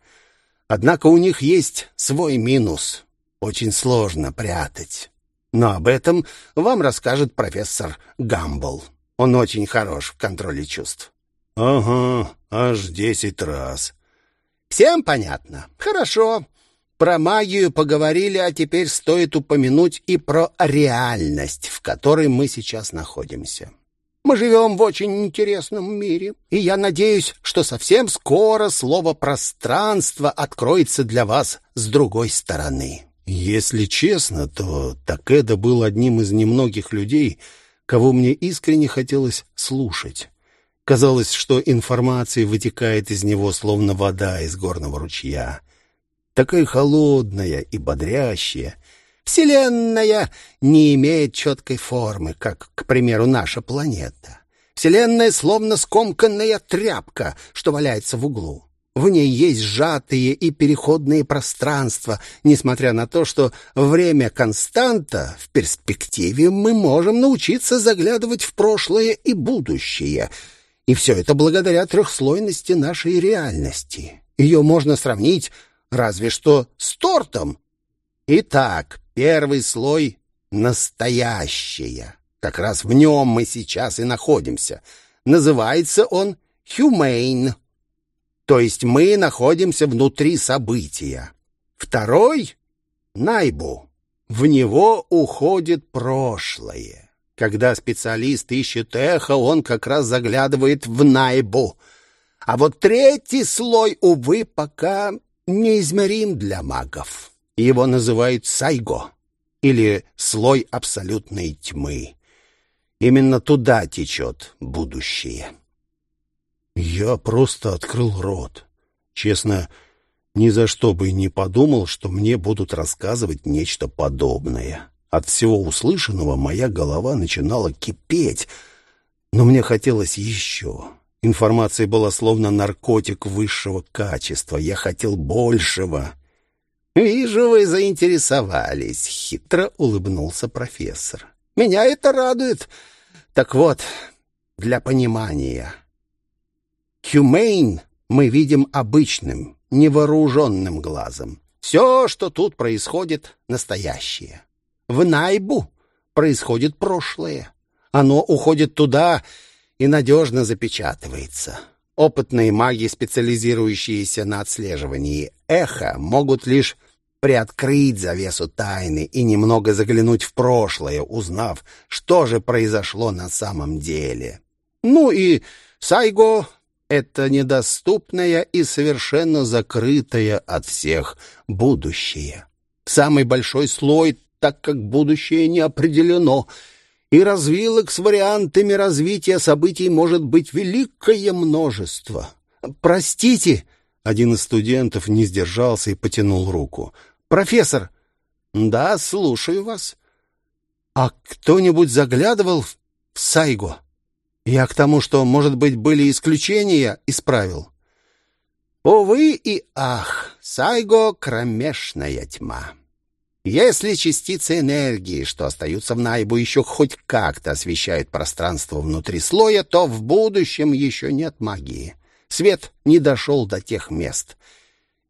[SPEAKER 1] Однако у них есть свой минус. Очень сложно прятать. Но об этом вам расскажет профессор Гамбл. Он очень хорош в контроле чувств.
[SPEAKER 2] Ага, аж десять раз.
[SPEAKER 1] Всем понятно? Хорошо. Про магию поговорили, а теперь стоит упомянуть и про реальность, в которой мы сейчас находимся. Мы живем в очень интересном мире, и я надеюсь, что совсем скоро слово «пространство» откроется для вас с другой стороны.
[SPEAKER 2] Если честно, то Такеда был одним из немногих людей, кого мне искренне хотелось слушать. Казалось, что информация вытекает из него, словно вода из горного ручья. Такая холодная и бодрящая.
[SPEAKER 1] Вселенная не имеет четкой формы, как, к примеру, наша планета. Вселенная словно скомканная тряпка, что валяется в углу. В ней есть сжатые и переходные пространства, несмотря на то, что время константа, в перспективе мы можем научиться заглядывать в прошлое и будущее — и все это благодаря трехслойности нашей реальности. Ее можно сравнить разве что с тортом. Итак, первый слой — настоящее. Как раз в нем мы сейчас и находимся. Называется он «humane», то есть мы находимся внутри события. Второй — «найбу». В него уходит прошлое. Когда специалист ищет эхо, он как раз заглядывает в найбу. А вот третий слой, увы, пока неизмерим для магов. Его называют сайго, или слой абсолютной тьмы. Именно туда течет будущее.
[SPEAKER 2] Я просто открыл рот. Честно, ни за что бы не подумал, что мне будут рассказывать нечто подобное. От всего услышанного моя голова начинала кипеть, но мне хотелось еще. Информация была словно наркотик высшего качества. Я хотел большего.
[SPEAKER 1] «Вижу, вы заинтересовались», — хитро улыбнулся профессор. «Меня это радует. Так вот, для понимания. Хюмейн мы видим обычным, невооруженным глазом. Все, что тут происходит, настоящее. В Найбу происходит прошлое. Оно уходит туда и надежно запечатывается. Опытные маги, специализирующиеся на отслеживании эха, могут лишь приоткрыть завесу тайны и немного заглянуть в прошлое, узнав, что же произошло на самом деле. Ну и Сайго — это недоступное и совершенно закрытое от всех будущее. Самый большой слой так как будущее не определено, и развилок с вариантами развития событий может быть великое множество. Простите, один из студентов не сдержался и потянул руку. Профессор, да, слушаю вас. А кто-нибудь заглядывал в Сайго? Я к тому, что, может быть, были исключения, исправил. Увы и ах, Сайго — кромешная тьма. Если частицы энергии, что остаются в Найбу, еще хоть как-то освещают пространство внутри слоя, то в будущем еще нет магии. Свет не дошел до тех мест.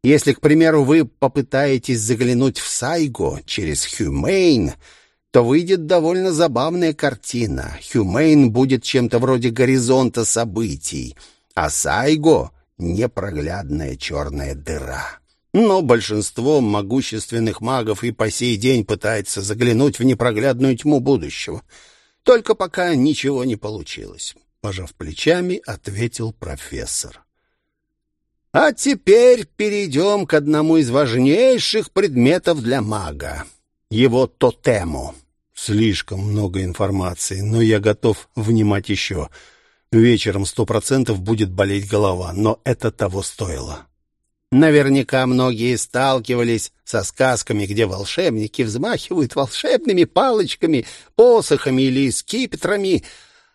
[SPEAKER 1] Если, к примеру, вы попытаетесь заглянуть в Сайго через Хюмейн, то выйдет довольно забавная картина. Хюмейн будет чем-то вроде горизонта событий, а Сайго — непроглядная черная дыра. Но большинство могущественных магов и по сей день пытается заглянуть в непроглядную тьму будущего. Только пока ничего не получилось. Пожав плечами, ответил профессор. А теперь перейдем к одному из важнейших предметов для мага. Его тотему. Слишком много информации, но я готов внимать еще. Вечером сто процентов будет болеть голова, но это того стоило. Наверняка многие сталкивались со сказками, где волшебники взмахивают волшебными палочками, посохами или скипетрами,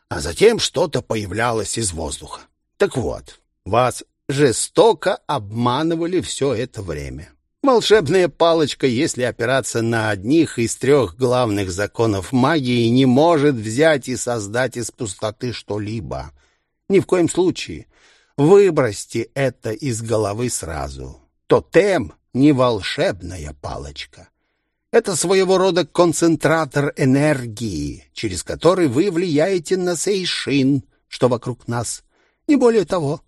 [SPEAKER 1] а затем что-то появлялось из воздуха. Так вот, вас жестоко обманывали все это время. Волшебная палочка, если опираться на одних из трех главных законов магии, не может взять и создать из пустоты что-либо. Ни в коем случае. Выбросьте это из головы сразу. Тотем — не волшебная палочка. Это своего рода концентратор энергии, через который вы влияете на сейшин, что вокруг нас. Не более того.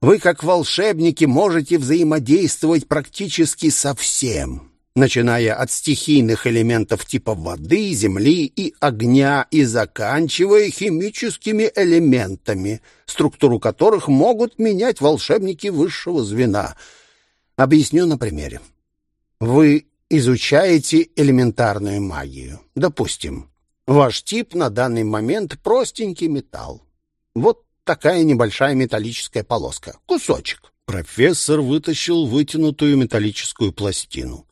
[SPEAKER 1] Вы, как волшебники, можете взаимодействовать практически со всем, начиная от стихийных элементов типа воды, земли и огня и заканчивая химическими элементами, структуру которых могут менять волшебники высшего звена. Объясню на примере. Вы изучаете элементарную магию. Допустим, ваш тип на данный момент простенький металл. Вот такая небольшая металлическая полоска. Кусочек. Профессор вытащил вытянутую металлическую пластину.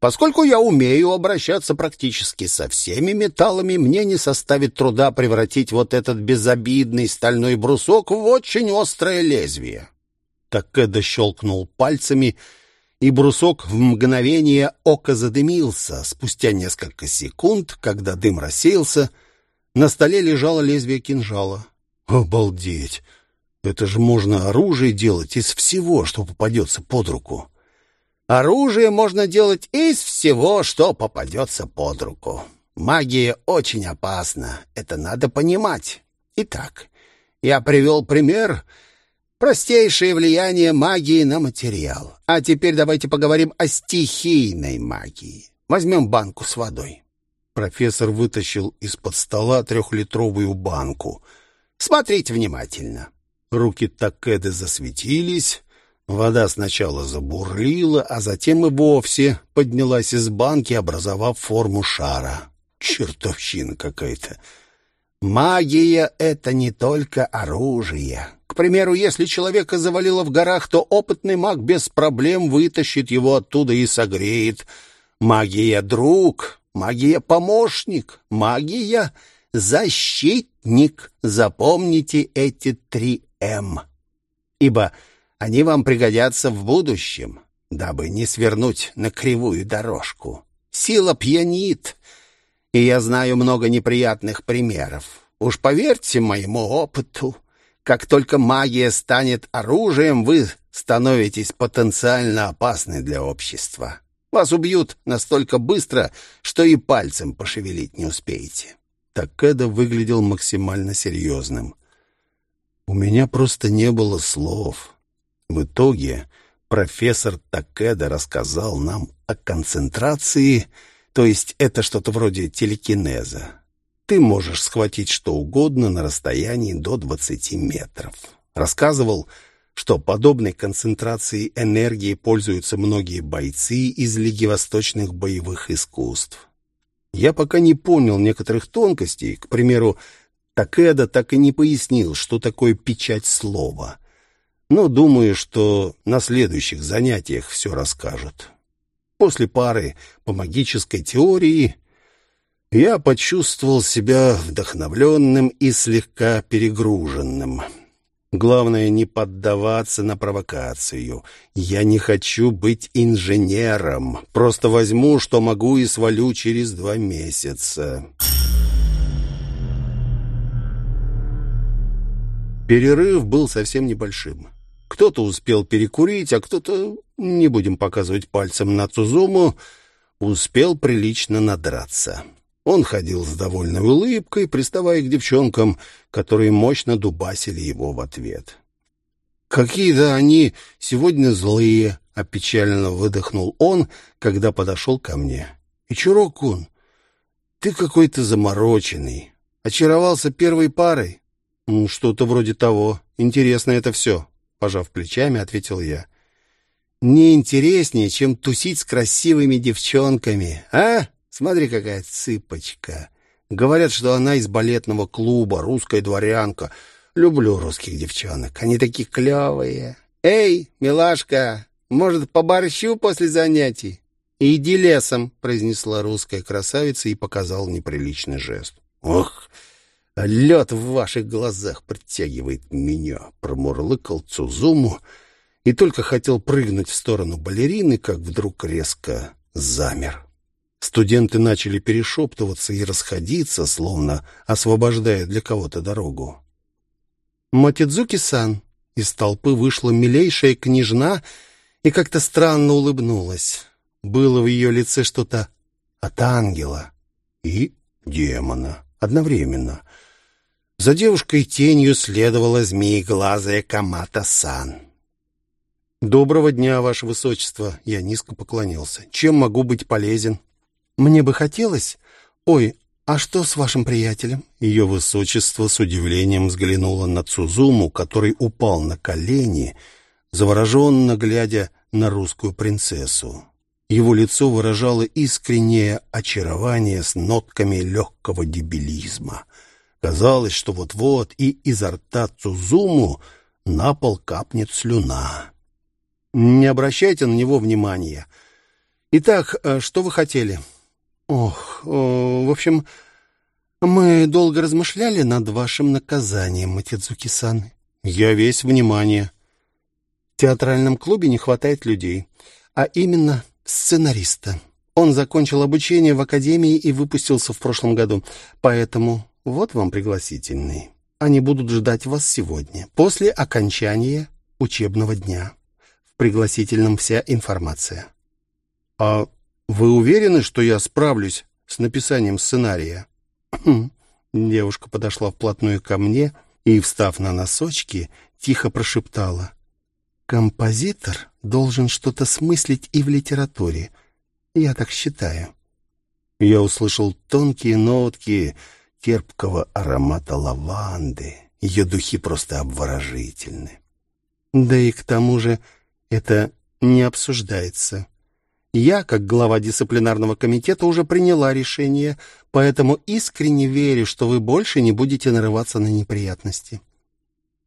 [SPEAKER 1] Поскольку я умею обращаться практически со всеми металлами, мне не составит труда превратить вот этот безобидный стальной брусок в очень острое лезвие. Такеда щелкнул пальцами, и брусок в мгновение ока задымился. Спустя несколько секунд, когда дым рассеялся, на столе лежало лезвие кинжала. Обалдеть! Это же можно оружие делать из всего, что попадется под руку. Оружие можно делать из всего, что попадется под руку. Магия очень опасна, это надо понимать. Итак, я привел пример простейшее влияние магии на материал. А теперь давайте поговорим о стихийной магии. Возьмем банку с водой. Профессор вытащил из-под стола трехлитровую банку — Смотрите внимательно. Руки Такеды засветились, вода сначала забурлила, а затем и вовсе поднялась из банки, образовав форму шара. Чертовщина какая-то. Магия — это не только оружие. К примеру, если человека завалило в горах, то опытный маг без проблем вытащит его оттуда и согреет. Магия — друг, магия — помощник, магия — защитник. Запомните эти три «М», ибо они вам пригодятся в будущем, дабы не свернуть на кривую дорожку. Сила пьянит, и я знаю много неприятных примеров. Уж поверьте моему опыту, как только магия станет оружием, вы становитесь потенциально опасны для общества. Вас убьют настолько быстро, что и пальцем пошевелить не успеете. Такеда выглядел максимально серьезным. У меня просто не было слов. В итоге профессор Такеда рассказал нам о концентрации, то есть это что-то вроде телекинеза. Ты можешь схватить что угодно на расстоянии до 20 метров. Рассказывал, что подобной концентрацией энергии пользуются многие бойцы из Лиги Восточных боевых искусств. Я пока не понял некоторых тонкостей. К примеру, Такеда так и не пояснил, что такое печать слова. Но думаю, что на следующих занятиях все расскажут. После пары по магической теории я почувствовал себя вдохновленным и слегка перегруженным. Главное не поддаваться на провокацию. Я не хочу быть инженером. Просто возьму, что могу, и свалю через два месяца. Перерыв был совсем небольшим. Кто-то успел перекурить, а кто-то, не будем показывать пальцем на Цузуму, успел прилично надраться. Он ходил с довольной улыбкой, приставая к девчонкам, которые мощно дубасили его в ответ. «Какие-то они сегодня злые», — опечаленно выдохнул он, когда подошел ко мне. «Ичиро-кун, ты какой-то замороченный. Очаровался первой парой?» «Что-то вроде того. Интересно это все», — пожав плечами, ответил я. «Не интереснее, чем тусить с красивыми девчонками, а?» Смотри, какая цыпочка. Говорят, что она из балетного клуба, русская дворянка. Люблю русских девчонок, они такие клевые. Эй, милашка, может, по борщу после занятий? «Иди лесом», — произнесла русская красавица и показал неприличный жест. «Ох, лед в ваших глазах притягивает меня», — промурлыкал Цузуму, и только хотел прыгнуть в сторону балерины, как вдруг резко замер. Студенты начали перешептываться и расходиться, словно освобождая для кого-то дорогу.
[SPEAKER 3] «Мотидзуки-сан!» Из толпы вышла милейшая княжна и как-то странно улыбнулась. Было в ее лице что-то от ангела
[SPEAKER 1] и демона одновременно. За девушкой тенью следовала змееглазая Камата-сан. «Доброго дня, Ваше Высочество!» Я низко поклонился. «Чем могу быть полезен?»
[SPEAKER 3] «Мне бы хотелось... Ой, а что с вашим приятелем?»
[SPEAKER 1] Ее Высочество с удивлением взглянуло на Цузуму, который упал на колени, завороженно глядя на русскую принцессу. Его лицо выражало искреннее очарование с нотками легкого дебилизма. Казалось, что вот-вот и изо рта Цузуму на пол капнет слюна.
[SPEAKER 3] Не обращайте на него внимания. Итак, э, что вы хотели? Ох, о, в общем, мы долго размышляли над вашим наказанием, Матидзуки-сан.
[SPEAKER 1] Я весь внимание.
[SPEAKER 3] В театральном клубе не хватает людей, а именно сценариста. Он закончил обучение в академии и выпустился в прошлом году. Поэтому вот вам пригласительный. Они будут ждать вас сегодня, после окончания учебного дня пригласительном вся информация.
[SPEAKER 1] «А вы уверены, что я справлюсь с написанием сценария?»
[SPEAKER 3] Девушка подошла вплотную ко мне и, встав на носочки, тихо прошептала. «Композитор должен что-то смыслить и в литературе. Я так считаю».
[SPEAKER 1] Я услышал тонкие нотки терпкого аромата лаванды. Ее духи просто обворожительны.
[SPEAKER 3] Да и к тому же это не обсуждается. Я, как глава дисциплинарного комитета, уже приняла решение, поэтому искренне верю, что вы больше не будете нарываться на неприятности.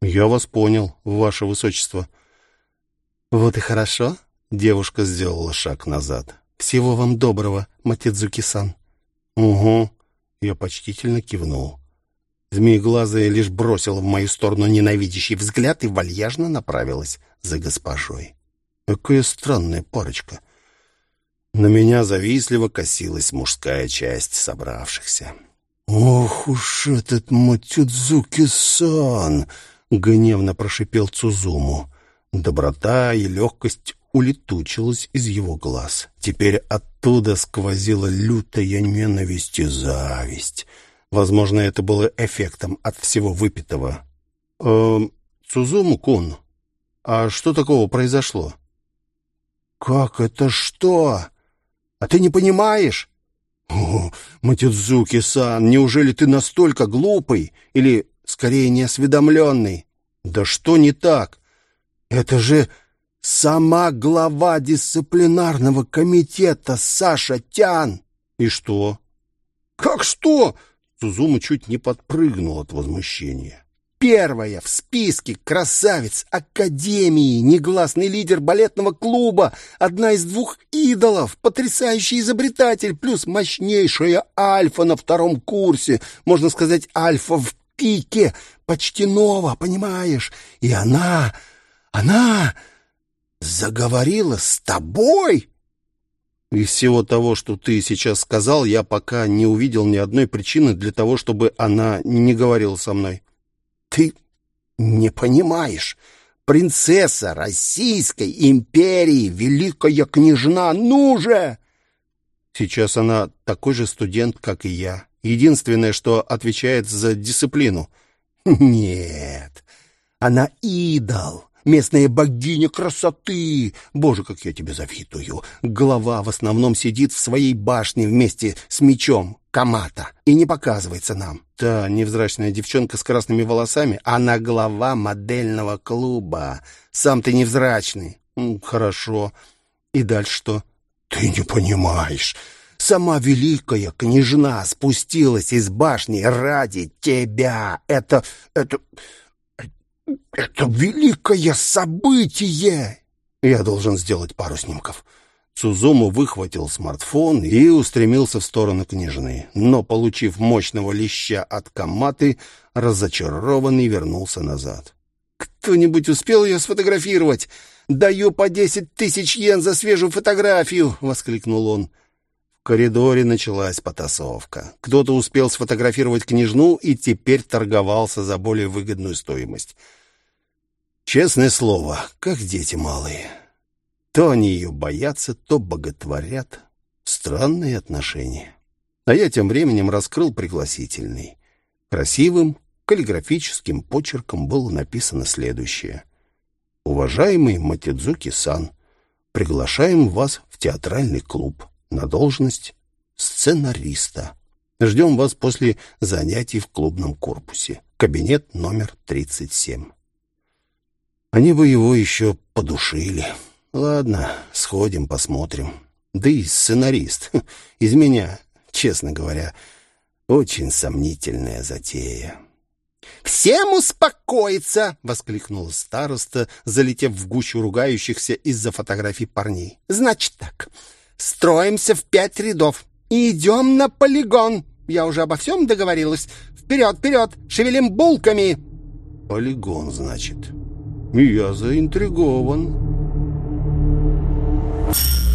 [SPEAKER 1] Я вас понял, ваше высочество.
[SPEAKER 3] Вот и хорошо. Девушка сделала шаг назад. Всего вам доброго, Матидзуки-сан.
[SPEAKER 1] Угу. Я почтительно кивнул. Змееглазая лишь бросила в мою сторону ненавидящий взгляд и вальяжно направилась за госпожой. Какая странная парочка. На меня завистливо косилась мужская часть собравшихся. «Ох уж этот Матюдзуки-сан!» — гневно прошипел Цузуму. Доброта и легкость улетучилась из его глаз. Теперь оттуда сквозила лютая ненависть и зависть — Возможно, это было эффектом от всего выпитого. «Э, «Цузуму-кун, а что такого произошло?»
[SPEAKER 3] «Как это что? А ты не понимаешь?»
[SPEAKER 1] «О, Матидзуки-сан, неужели ты настолько глупый или, скорее, неосведомленный?» «Да что не так? Это же сама глава дисциплинарного комитета Саша Тян!»
[SPEAKER 3] «И что?»
[SPEAKER 1] «Как что? Сузума чуть не подпрыгнул от возмущения.
[SPEAKER 3] Первая в списке красавиц Академии, негласный лидер балетного клуба, одна из двух идолов, потрясающий изобретатель, плюс мощнейшая альфа на втором курсе, можно сказать, альфа в пике, почти нова, понимаешь? И она, она заговорила с тобой?
[SPEAKER 1] Из всего того, что ты сейчас сказал, я пока не увидел ни одной причины для того, чтобы она не говорила со мной.
[SPEAKER 3] Ты не понимаешь. Принцесса Российской империи, великая княжна, ну же!
[SPEAKER 1] Сейчас она такой же студент, как и я. Единственное, что отвечает за дисциплину.
[SPEAKER 3] Нет, она идол, местная богиня красоты. Боже, как я тебе завидую. Глава в основном сидит в своей башне вместе с мечом Камата и не показывается нам.
[SPEAKER 1] Та невзрачная девчонка с красными волосами,
[SPEAKER 3] она глава модельного клуба. Сам ты невзрачный.
[SPEAKER 1] Хорошо. И дальше что?
[SPEAKER 3] Ты не понимаешь. Сама великая княжна спустилась из башни ради тебя. Это... это... Это великое событие!
[SPEAKER 1] Я должен сделать пару снимков. Цузуму выхватил смартфон и устремился в сторону княжны, но, получив мощного леща от Каматы, разочарованный вернулся назад.
[SPEAKER 3] «Кто-нибудь успел ее сфотографировать? Даю по десять тысяч йен за свежую фотографию!» — воскликнул он. Коридоре началась потасовка. Кто-то успел сфотографировать княжну и теперь торговался за более выгодную стоимость. Честное слово, как дети малые. То они ее боятся, то боготворят. Странные отношения. А я тем временем раскрыл пригласительный. Красивым каллиграфическим почерком было написано следующее. «Уважаемый Матидзуки-сан, приглашаем вас в театральный клуб на должность сценариста. Ждем вас после занятий в клубном корпусе. Кабинет номер 37». Они бы его еще подушили. Ладно, сходим, посмотрим. Да и сценарист. Из меня, честно говоря, очень сомнительная затея.
[SPEAKER 4] «Всем успокоиться!» — воскликнул староста, залетев в гущу ругающихся из-за фотографий парней. «Значит так, Строимся в пять рядов и идем на полигон. Я уже обо всем договорилась. Вперед, вперед, шевелим булками!»
[SPEAKER 3] «Полигон, значит?» «Я заинтригован». Thank